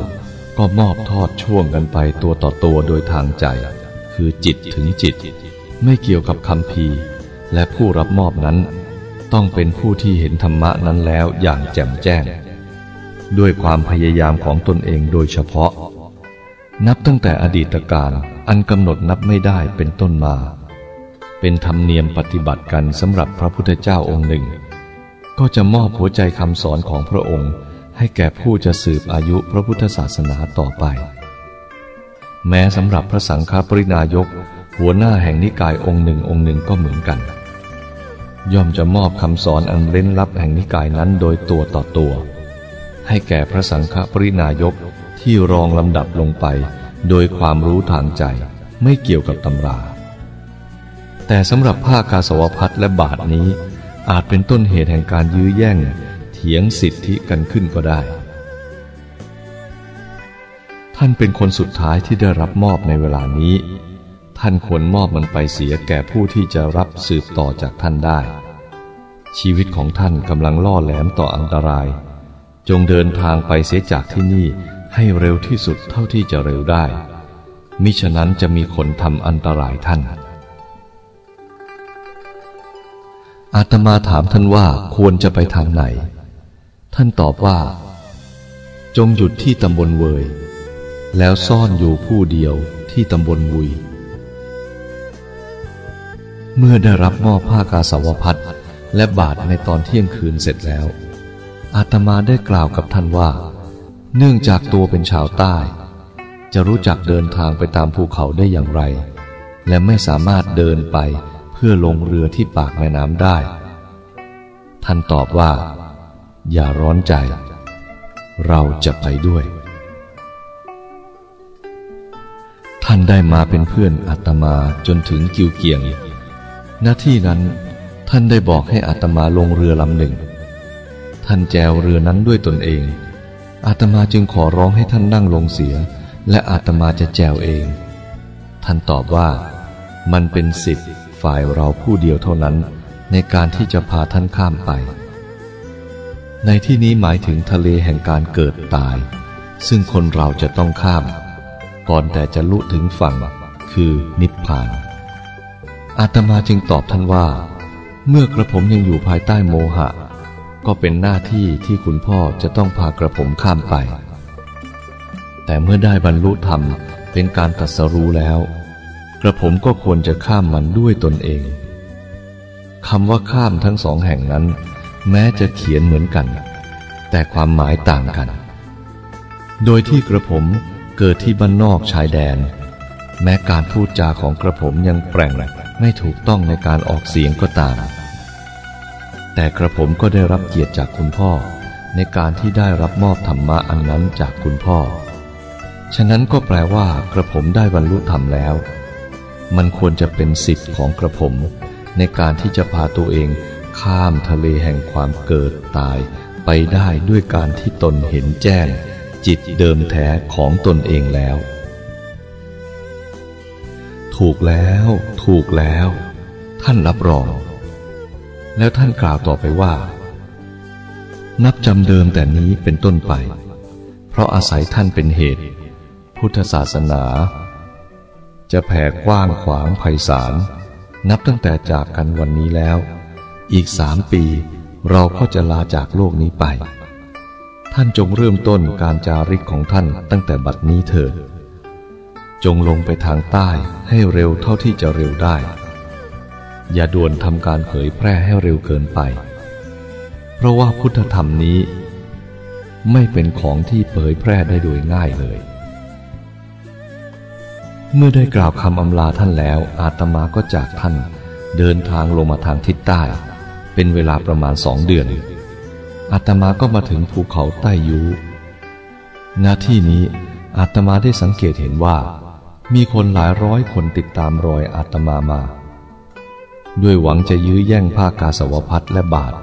ก็มอบทอดช่วงกันไปตัวต่อตัวโดยทางใจ คือจิตถึงจิต ไม่เกี่ยวกับคำพีและผู้รับมอบนั้น ต้องเป็นผู้ที่เห็นธรรมะนั้นแล้วอย่างแจ่มแจ้ง ด้วยความพยายามของตนเองโดยเฉพาะ นับตั้งแต่อดีตการอันกำหนดนับไม่ได้เป็นต้นมา เป็นธรรมเนียมปฏิบัติกันสำหรับพระพุทธเจ้าองค์หนึ่ง ก็จะมอบหัวใจคำสอนของพระองค์ ให้แก่ผู้จะสืบอายุพระพุทธศาสนาต่อไป แม้สำหรับพระสังฆปรินายก หัวหน้าแห่งนิกายองค์หนึ่งองค์หนึ่งก็เหมือนกัน ย่อมจะมอบคำสอนอันเร้นลับแห่งนิกายนั้นโดยตัวต่อตัว ให้แก่พระสังฆปรินายกที่รองลำดับลงไปโดยความรู้ทางใจไม่เกี่ยวกับตำรา แต่สำหรับผ้ากาสวพัดและบาทนี้ อาจเป็นต้นเหตุแห่งการยื้อแย่งเถียงสิทธิกันขึ้นก็ได้ ท่านเป็นคนสุดท้ายที่ได้รับมอบในเวลานี้ ท่านควรมอบมันไปเสียแก่ผู้ที่จะรับสืบต่อจากท่านได้ ชีวิตของท่านกำลังล่อแหลมต่ออันตราย จงเดินทางไปเสียจากที่นี่ให้เร็วที่สุดเท่าที่จะเร็วได้ มิฉะนั้นจะมีคนทำอันตรายท่าน อาตมาถามท่านว่าควรจะไปทางไหน ท่านตอบว่า จงหยุดที่ตำบลเวย แล้วซ่อนอยู่ผู้เดียวที่ตำบลวุย เมื่อได้รับมอบผ้ากาสาวพัดและบาทในตอนเที่ยงคืนเสร็จแล้ว อาตมาได้กล่าวกับท่านว่า เนื่องจากตัวเป็นชาวใต้ จะรู้จักเดินทางไปตามภูเขาได้อย่างไร และไม่สามารถเดินไป พื่อลงเรือที่ปากแม่น้ำได้ ท่านตอบว่า อย่าร้อนใจ เราจะไปด้วย ท่านได้มาเป็นเพื่อนอาตมาจนถึงกิวเกียง หน้าที่นั้นท่านได้บอกให้อาตมาลงเรือลำหนึ่ง ท่านแจวเรือนั้นด้วยตนเอง อาตมาจึงขอร้องให้ท่านนั่งลงเสีย และอาตมาจะแจวเอง ท่านตอบว่ามันเป็นสิทธิ์ ฝ่ายเราผู้เดียวเท่านั้น ในการที่จะพาท่านข้ามไป ในที่นี้หมายถึงทะเลแห่งการเกิดตาย ซึ่งคนเราจะต้องข้าม ก่อนแต่จะลุถึงฝั่งคือนิพพาน อาตมาจึงตอบท่านว่า เมื่อกระผมยังอยู่ภายใต้โมหะ ก็เป็นหน้าที่ที่คุณพ่อจะต้องพากระผมข้ามไป แต่เมื่อได้บรรลุธรรมเป็นการตัดสรู้แล้ว ระผมก็ควรจะข้ามมันด้วยตนเองคำว่าข้ามทั้งสองแห่งนั้น แม้จะเขียนเหมือนกัน แต่ความหมายต่างกัน โดยที่กระผมเกิดที่บ้านนอกชายแดน แม้การพูดจาของกระผมยังแปลงไม่ถูกต้องในการออกเสียงก็ตาม แต่กระผมก็ได้รับเกียรติจากคุณพ่อ ในการที่ได้รับมอบธรรมะอันนั้นจากคุณพ่อ ฉะนั้นก็แปลว่ากระผมได้บรรลุธรรมแล้ว มันควรจะเป็นสิทธิ์ของกระผม ในการที่จะพาตัวเองข้ามทะเลแห่งความเกิดตาย ไปได้ด้วยการที่ตนเห็นแจ้ง จิตเดิมแท้ของตนเองแล้ว ถูกแล้ว ถูกแล้ว ท่านรับรอง แล้วท่านกล่าวต่อไปว่า นับจำเดิมแต่นี้เป็นต้นไป เพราะอาศัยท่านเป็นเหตุ พุทธศาสนา จะแผ่กว้างขวางไพศาลนับตั้งแต่จากกันวันนี้แล้ว อีกสามปีเราก็จะลาจากโลกนี้ไป ท่านจงเริ่มต้นการจาริกของท่านตั้งแต่บัดนี้เถิดจงลงไปทางใต้ให้เร็วเท่าที่จะเร็วได้ อย่าด่วนทำการเผยแพร่ให้เร็วเกินไป เพราะว่าพุทธธรรมนี้ ไม่เป็นของที่เผยแพร่ได้โดยง่ายเลย เมื่อได้กล่าวคำอำลาท่านแล้ว อาตมาก็จากท่าน เดินทางลงมาทางทิศใต้ เป็นเวลาประมาณสองเดือน อาตมาก็มาถึงภูเขาใต้ยูณที่นี้อาตมาได้สังเกตเห็นว่า มีคนหลายร้อยคนติดตามรอยอาตมามา ด้วยหวังจะยื้อแย่งผ้ากาสาวพัดและบาท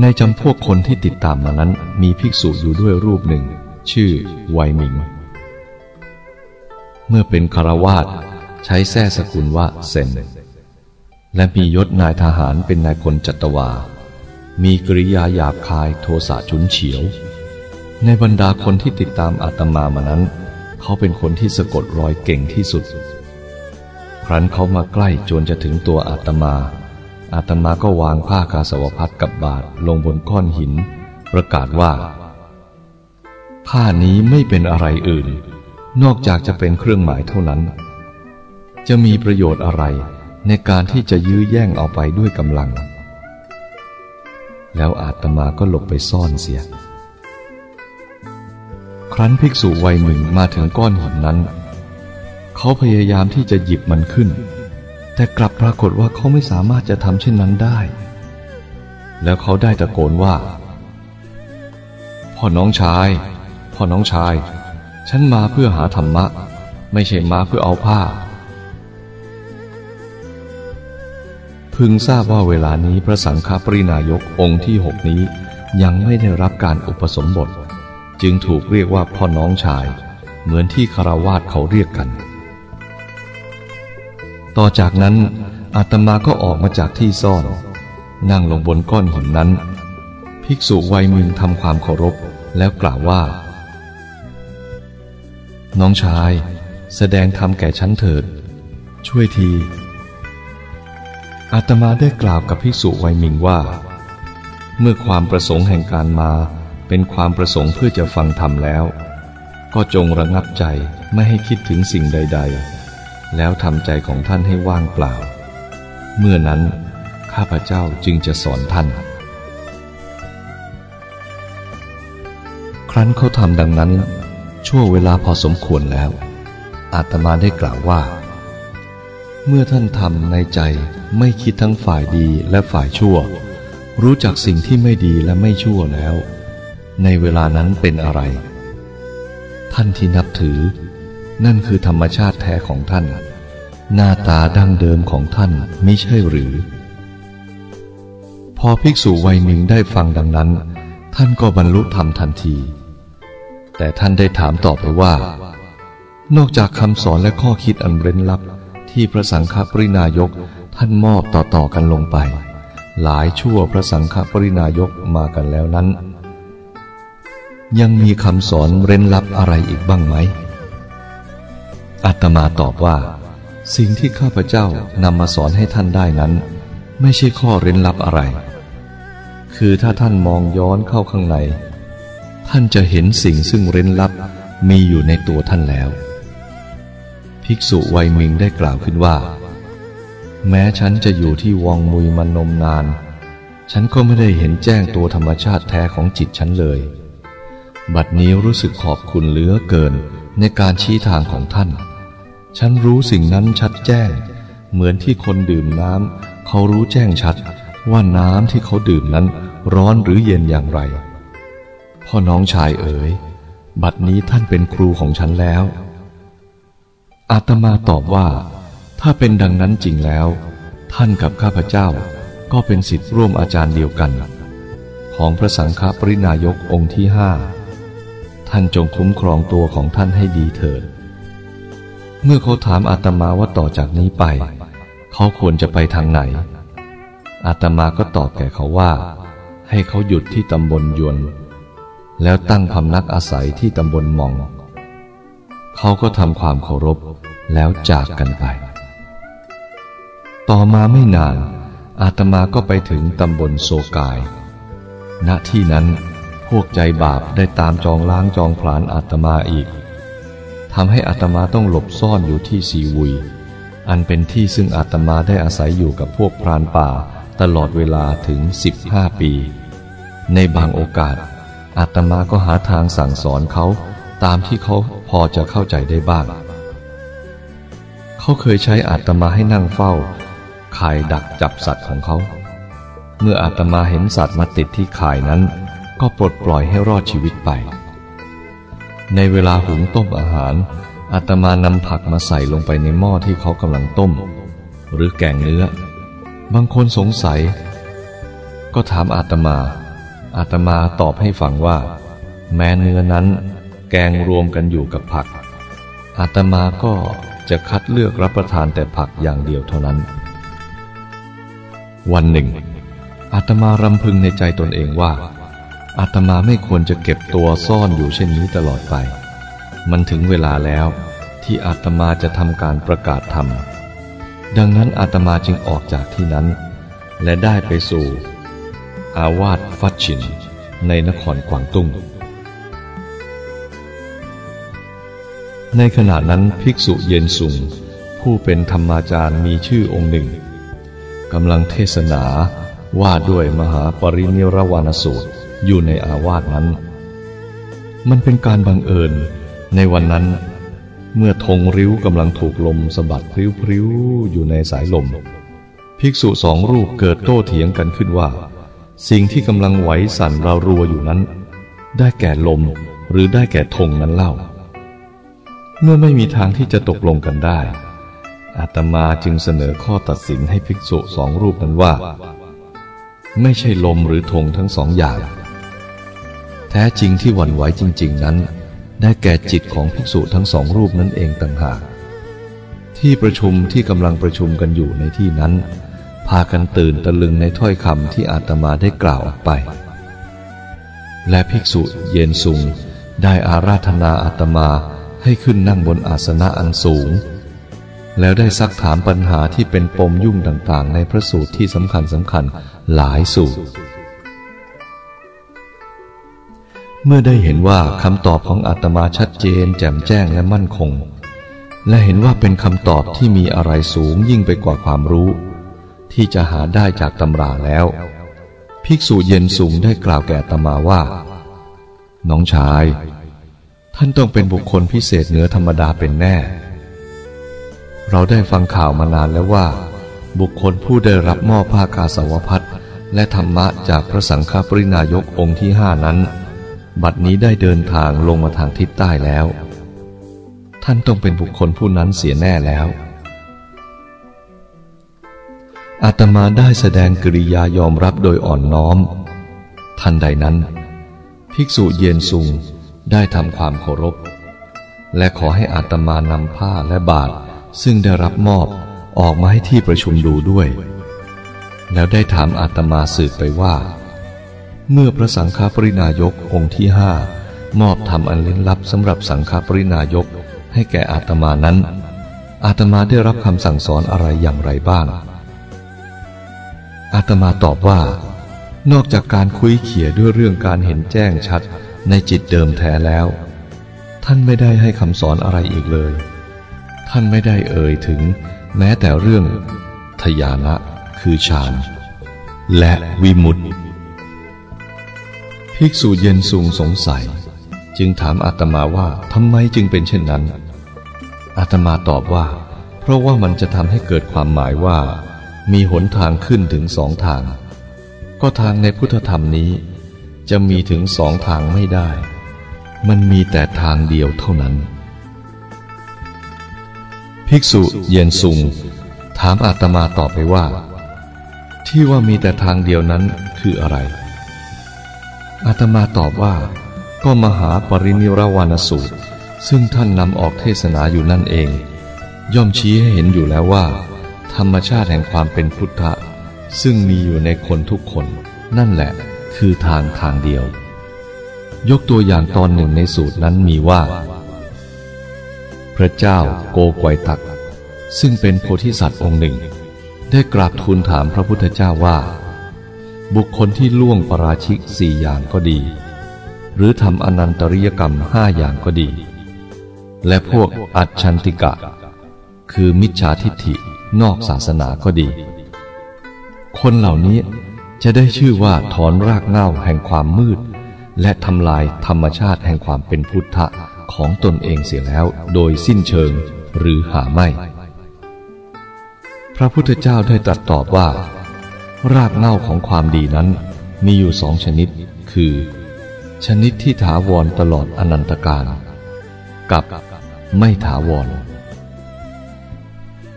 ในจำพวกคนที่ติดตามมานั้นมีภิกษุอยู่ด้วยรูปหนึ่ง ชื่อไวมิง เมื่อเป็นคารวาสใช้แท้สกุลว่าเซน และมียศนายทหารเป็นนายพลจัตวา มีกริยาหยาบคายโทสะฉุนเฉียว ในบรรดาคนที่ติดตามอาตมามานั้น เขาเป็นคนที่สะกดรอยเก่งที่สุด ครั้นเขามาใกล้จนจะถึงตัวอาตมา อาตมาก็วางผ้ากาสาวพัดกับบาทลงบนก้อนหิน ประกาศว่า ผ้านี้ไม่เป็นอะไรอื่น นอกจากจะเป็นเครื่องหมายเท่านั้น จะมีประโยชน์อะไรในการที่จะยื้อแย่งเอาไปด้วยกำลัง แล้วอาตมาก็หลบไปซ่อนเสีย ครั้นภิกษุวัยหนึ่งมาถึงก้อนหินนั้น เขาพยายามที่จะหยิบมันขึ้น แต่กลับปรากฏว่าเขาไม่สามารถจะทำเช่นนั้นได้ แล้วเขาได้ตะโกนว่า พ่อน้องชาย พ่อน้องชาย ฉันมาเพื่อหาธรรมะ ไม่ใช่มาเพื่อเอาผ้า พึงทราบว่าเวลานี้พระสังฆปรินายกองค์ที่หกนี้ยังไม่ได้รับการอุปสมบท จึงถูกเรียกว่าพ่อน้องชาย เหมือนที่คารวาสเขาเรียกกัน ต่อจากนั้นอาตมาก็ออกมาจากที่ซ่อน นั่งลงบนก้อนหินนั้น ภิกษุวัยมึงทำความเคารพแล้วกล่าวว่า น้องชาย แสดงธรรมแก่ฉันเถิด ช่วยที อาตมาได้กล่าวกับภิกษุวัยมิงว่า เมื่อความประสงค์แห่งการมาเป็นความประสงค์เพื่อจะฟังธรรมแล้ว ก็จงระงับใจไม่ให้คิดถึงสิ่งใด ๆ แล้วทำใจของท่านให้ว่างเปล่า เมื่อนั้นข้าพเจ้าจึงจะสอนท่าน ครั้นเขาทำดังนั้น ชั่วเวลาพอสมควรแล้ว อาตมาได้กล่าวว่า เมื่อท่านทำในใจไม่คิดทั้งฝ่ายดีและฝ่ายชั่ว รู้จักสิ่งที่ไม่ดีและไม่ชั่วแล้ว ในเวลานั้นเป็นอะไร ท่านที่นับถือ นั่นคือธรรมชาติแท้ของท่าน หน้าตาดั้งเดิมของท่านไม่ใช่หรือ พอภิกษุวัยหนึ่งได้ฟังดังนั้น ท่านก็บรรลุธรรมทันที แต่ท่านได้ถามต่อไปว่า นอกจากคำสอนและข้อคิดอันเร้นลับ ที่พระสังฆปรินายกท่านมอบต่อๆกันลงไป หลายชั่วพระสังฆปรินายกมากันแล้วนั้น ยังมีคำสอนเร้นลับอะไรอีกบ้างไหมอาตมาตอบว่า สิ่งที่ข้าพเจ้านำมาสอนให้ท่านได้นั้น ไม่ใช่ข้อเร้นลับอะไร คือถ้าท่านมองย้อนเข้าข้างใน ท่านจะเห็นสิ่งซึ่งเร้นลับมีอยู่ในตัวท่านแล้ว ภิกษุวัยมิงได้กล่าวขึ้นว่า แม้ฉันจะอยู่ที่วังมุยมานมนาน ฉันก็ไม่ได้เห็นแจ้งตัวธรรมชาติแท้ของจิตฉันเลย บัดนี้รู้สึกขอบคุณเหลือเกินในการชี้ทางของท่าน ฉันรู้สิ่งนั้นชัดแจ้ง เหมือนที่คนดื่มน้ำเขารู้แจ้งชัดว่าน้ำที่เขาดื่มนั้นร้อนหรือเย็นอย่างไร พ่อน้องชายเอ๋ย บัดนี้ท่านเป็นครูของฉันแล้ว อาตมาตอบว่า ถ้าเป็นดังนั้นจริงแล้ว ท่านกับข้าพเจ้าก็เป็นสิทธิ์ร่วมอาจารย์เดียวกัน ของพระสังฆปรินายกองค์ที่ห้าท่านจงคุ้มครองตัวของท่านให้ดีเถิด เมื่อเขาถามอาตมาว่าต่อจากนี้ไป เขาควรจะไปทางไหน อาตมาก็ตอบแก่เขาว่า ให้เขาหยุดที่ตำบลยวน แล้วตั้งพำนักอาศัยที่ตำบลมอง เขาก็ทำความเคารพแล้วจากกันไป ต่อมาไม่นาน อาตมาก็ไปถึงตำบลโซกาย ณ ที่นั้นพวกใจบาปได้ตามจองล้างจองผลาญอาตมาอีก ทำให้อาตมาต้องหลบซ่อนอยู่ที่สีวุย อันเป็นที่ซึ่งอาตมาได้อาศัยอยู่กับพวกพรานป่าตลอดเวลาถึง 15 ปี ในบางโอกาส อาตมาก็หาทางสั่งสอนเขาตามที่เขาพอจะเข้าใจได้บ้าง เขาเคยใช้อาตมาให้นั่งเฝ้าข่ายดักจับสัตว์ของเขา เมื่ออาตมาเห็นสัตว์มาติดที่ข่ายนั้น ก็ปลดปล่อยให้รอดชีวิตไป ในเวลาหุงต้มอาหารอาตมานำผักมาใส่ลงไปในหม้อที่เขากำลังต้ม หรือแกงเนื้อ บางคนสงสัย ก็ถามอาตมา อาตมาตอบให้ฟังว่า แม้เนื้อนั้นแกงรวมกันอยู่กับผัก อาตมาก็จะคัดเลือกรับประทานแต่ผักอย่างเดียวเท่านั้น วันหนึ่ง อาตมารำพึงในใจตนเองว่า อาตมาไม่ควรจะเก็บตัวซ่อนอยู่เช่นนี้ตลอดไป มันถึงเวลาแล้วที่อาตมาจะทำการประกาศธรรม ดังนั้นอาตมาจึงออกจากที่นั้น และได้ไปสู่ อาวาสฟัดชิน ในนครกวางตุ้ง ในขณะนั้นภิกษุเย็นสุง ผู้เป็นธรรมาจารย์มีชื่อองค์หนึ่งกำลังเทศนาว่าด้วยมหาปรินิรวานสูตรอยู่ในอาวาสนั้น มันเป็นการบังเอิญในวันนั้น เมื่อธงริ้วกำลังถูกลมสะบัดพริ้วๆอยู่ในสายลม ภิกษุสองรูปเกิดโต้เถียงกันขึ้นว่า สิ่งที่กำลังไหวสั่นเรารัวอยู่นั้น ได้แก่ลมหรือได้แก่ธงนั้นเล่า เมื่อไม่มีทางที่จะตกลงกันได้ อาตมาจึงเสนอข้อตัดสินให้ภิกษุสองรูปนั้นว่า ไม่ใช่ลมหรือธงทั้งสองอย่าง แท้จริงที่หวั่นไหวจริง ๆ นั้น ได้แก่จิตของภิกษุทั้งสองรูปนั่นเองต่างหากที่ประชุมที่กำลังประชุมกันอยู่ในที่นั้น พากันตื่นตะลึงในถ้อยคำที่อาตมาได้กล่าวออกไป และภิกษุเย็นสุงได้อาราธนาอาตมาให้ขึ้นนั่งบนอาสนะอันสูง แล้วได้ซักถามปัญหาที่เป็นปมยุ่งต่างๆ ในพระสูตรที่สำคัญสำคัญหลายสูตร เมื่อได้เห็นว่าคำตอบของอาตมาชัดเจน แจ่มแจ้งและมั่นคง และเห็นว่าเป็นคำตอบที่มีอะไรสูงยิ่งไปกว่าความรู้ ที่จะหาได้จากตำราแล้ว ภิกษุเย็นสูงได้กล่าวแก่ตมาว่า น้องชาย ท่านต้องเป็นบุคคลพิเศษเหนือธรรมดาเป็นแน่ เราได้ฟังข่าวมานานแล้วว่า บุคคลผู้ได้รับมอบผ้ากาสาวพัดและธรรมะจากพระสังฆปรินายกองค์ที่ห้านั้น บัดนี้ได้เดินทางลงมาทางทิศใต้แล้ว ท่านต้องเป็นบุคคลผู้นั้นเสียแน่แล้ว อาตมาได้แสดงกริยายอมรับโดยอ่อนน้อม ทันใดนั้น ภิกษุเย็นซุงได้ทำความเคารพ และขอให้อาตมานำผ้าและบาทซึ่งได้รับมอบออกมาให้ที่ประชุมดูด้วย แล้วได้ถามอาตมาสืบไปว่า เมื่อพระสังฆปรินายกองค์ที่ห้ามอบทำอันเล่นลับสำหรับสังฆปรินายกให้แก่อาตมานั้น อาตมาได้รับคำสั่งสอนอะไรอย่างไรบ้าง อาตมาตอบว่า นอกจากการคุยเขี่ยด้วยเรื่องการเห็นแจ้งชัดในจิตเดิมแท้แล้ว ท่านไม่ได้ให้คำสอนอะไรอีกเลย ท่านไม่ได้เอ่ยถึง แม้แต่เรื่องทยานะคือฌานและวิมุตติ ภิกษุเย็นสูงสงสัย จึงถามอาตมาว่าทำไมจึงเป็นเช่นนั้น อาตมาตอบว่า เพราะว่ามันจะทำให้เกิดความหมายว่า มีหนทางขึ้นถึงสองทาง ก็ทางในพุทธธรรมนี้ จะมีถึงสองทางไม่ได้ มันมีแต่ทางเดียวเท่านั้น ภิกษุเย็นสุง ถามอาตมาตอบไปว่า ที่ว่ามีแต่ทางเดียวนั้นคืออะไร อาตมาตอบว่า ก็มหาปรินิรวานสูตร ซึ่งท่านนำออกเทศนาอยู่นั่นเอง ย่อมชี้ให้เห็นอยู่แล้วว่า ธรรมชาติแห่งความเป็นพุทธะ ซึ่งมีอยู่ในคนทุกคน นั่นแหละ คือทางทางเดียว ยกตัวอย่างตอนหนึ่งในสูตรนั้นมีว่า พระเจ้าโกกวยตัก ซึ่งเป็นโพธิสัตว์องค์หนึ่ง ได้กราบทูลถามพระพุทธเจ้าว่า บุคคลที่ล่วงปราชิกสี่อย่างก็ดี หรือทำอนันตริยกรรมห้าอย่างก็ดี และพวกอัจฉันติกะ คือมิจฉาทิฏฐิ นอกศาสนาก็ดี คนเหล่านี้จะได้ชื่อว่าถอนรากเหง้าแห่งความมืด และทำลายธรรมชาติแห่งความเป็นพุทธะของตนเองเสียแล้วโดยสิ้นเชิงหรือหาไม่ พระพุทธเจ้าได้ตรัสตอบว่า รากเหง้าของความดีนั้นมีอยู่สองชนิด คือ ชนิดที่ถาวรตลอดอนันตการกับไม่ถาวร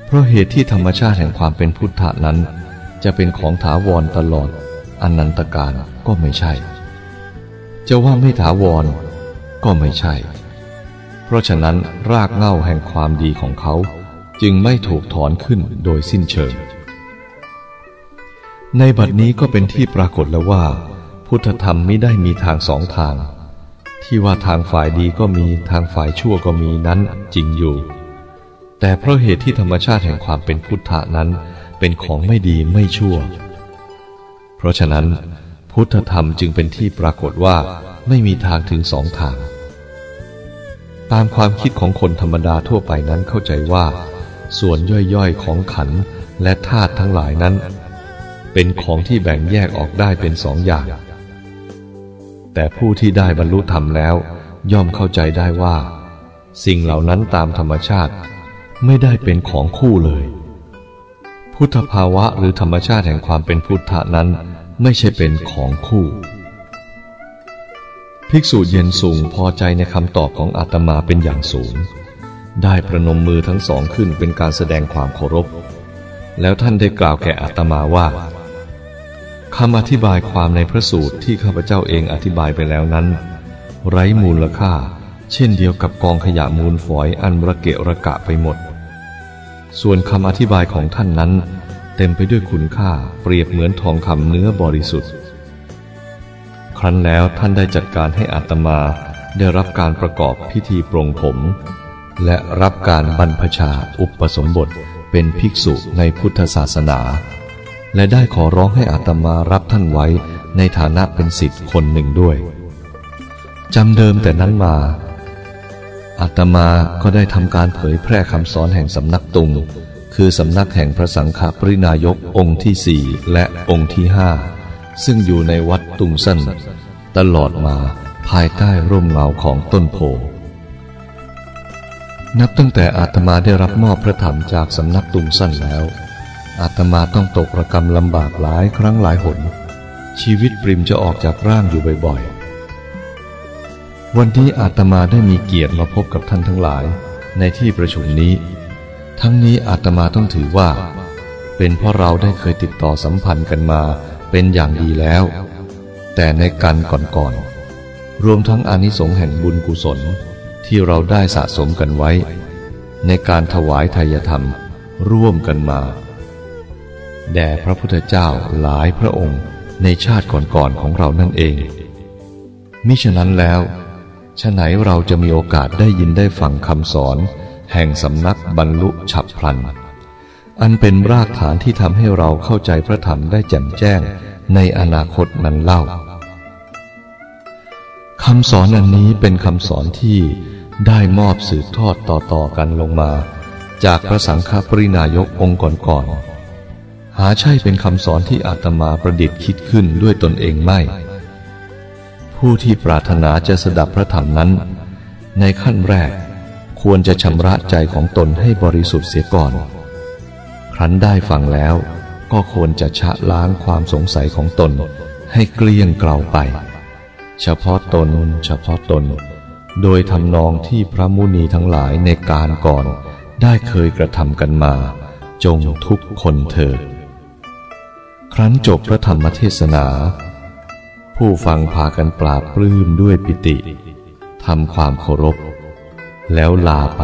เพราะเหตุที่ธรรมชาติแห่งความเป็นพุทธะนั้น จะเป็นของถาวรตลอดอนันตการก็ไม่ใช่ จะว่าไม่ถาวรก็ไม่ใช่ เพราะฉะนั้นรากเหง้าแห่งความดีของเขาจึงไม่ถูกถอนขึ้นโดยสิ้นเชิง ในบัดนี้ก็เป็นที่ปรากฏแล้วว่า พุทธธรรมไม่ได้มีทางสองทาง ที่ว่าทางฝ่ายดีก็มีทางฝ่ายชั่วก็มีนั้นจริงอยู่ แต่เพราะเหตุที่ธรรมชาติแห่งความเป็นพุทธะนั้น เป็นของไม่ดีไม่ชั่ว เพราะฉะนั้น พุทธธรรมจึงเป็นที่ปรากฏว่าไม่มีทางถึงสองทาง ตามความคิดของคนธรรมดาทั่วไปนั้นเข้าใจว่า ส่วนย่อยๆของขันและธาตุทั้งหลายนั้น เป็นของที่แบ่งแยกออกได้เป็นสองอย่าง แต่ผู้ที่ได้บรรลุธรรมแล้ว ย่อมเข้าใจได้ว่า สิ่งเหล่านั้นตามธรรมชาติ ไม่ได้เป็นของคู่เลย พุทธภาวะหรือธรรมชาติแห่งความเป็นพุทธะนั้นไม่ใช่เป็นของคู่ ภิกษุเย็นสูงพอใจในคำตอบของอาตมาเป็นอย่างสูง ได้ประนมมือทั้งสองขึ้นเป็นการแสดงความเคารพ แล้วท่านได้กล่าวแก่อาตมาว่าคำอธิบายความในพระสูตรที่ข้าพเจ้าเองอธิบายไปแล้วนั้น ไร้มูลค่า เช่นเดียวกับกองขยะมูลฝอยอันระเกะระกะไปหมด ส่วนคำอธิบายของท่านนั้น เต็มไปด้วยคุณค่าเปรียบเหมือนทองคำเนื้อบริสุทธิ์ ครั้นแล้วท่านได้จัดการให้อัตมาได้รับการประกอบพิธีปรงผม และรับการบรรพชาอุปสมบทเป็นภิกษุในพุทธศาสนา และได้ขอร้องให้อาตมารับท่านไว้ในฐานะเป็นสิทธิ์คนหนึ่งด้วยจำเดิมแต่นั้นมา อาตมาก็ได้ทำการเผยแพร่คำสอนแห่งสำนักตุง คือสำนักแห่งพระสังฆปรินายกองค์ที่สี่และองค์ที่ห้าซึ่งอยู่ในวัดตุงสั้นตลอดมาภายใต้ร่มเงาของต้นโพ นับตั้งแต่อาตมาได้รับมอบพระธรรมจากสำนักตุงสั้นแล้ว อาตมาต้องตกระกรรมลำบากหลายครั้งหลายหน ชีวิตปริมจะออกจากร่างอยู่บ่อยๆ วันนี้อาตมาได้มีเกียรติมาพบกับท่านทั้งหลายในที่ประชุมนี้ ทั้งนี้อาตมาต้องถือว่า เป็นเพราะเราได้เคยติดต่อสัมพันธ์กันมาเป็นอย่างดีแล้ว แต่ในการก่อนๆ รวมทั้งอานิสงส์แห่งบุญกุศลที่เราได้สะสมกันไว้ ในการถวายทายธรรมร่วมกันมา แด่พระพุทธเจ้าหลายพระองค์ในชาติก่อนๆของเรานั่นเองมิฉะนั้นแล้ว ฉไหนเราจะมีโอกาสได้ยินได้ฟังคำสอน แห่งสำนักบรรลุฉับพลัน อันเป็นรากฐานที่ทำให้เราเข้าใจพระธรรมได้แจ่มแจ้งในอนาคตนั้นเล่าคำสอนอันนี้เป็นคำสอนที่ได้มอบสืบทอดต่อๆกันลงมา จากพระสังฆปรินายกองค์ก่อนๆหาใช่เป็นคำสอนที่อาตมาประดิษฐ์คิดขึ้นด้วยตนเองไม่ ผู้ที่ปรารถนาจะสดับพระธรรมนั้น ในขั้นแรกควรจะชำระใจของตนให้บริสุทธิ์เสียก่อน ครั้นได้ฟังแล้วก็ควรจะชะล้างความสงสัยของตนให้เกลี้ยงเกลาไป เฉพาะตนเฉพาะตน โดยทำนองที่พระมุนีทั้งหลายในการก่อน ได้เคยกระทำกันมา จงทุกคนเถิดครั้นจบพระธรรมเทศนา ผู้ฟังพากันปราบปลื้มด้วยปิติทำความเคารพ แล้วลาไป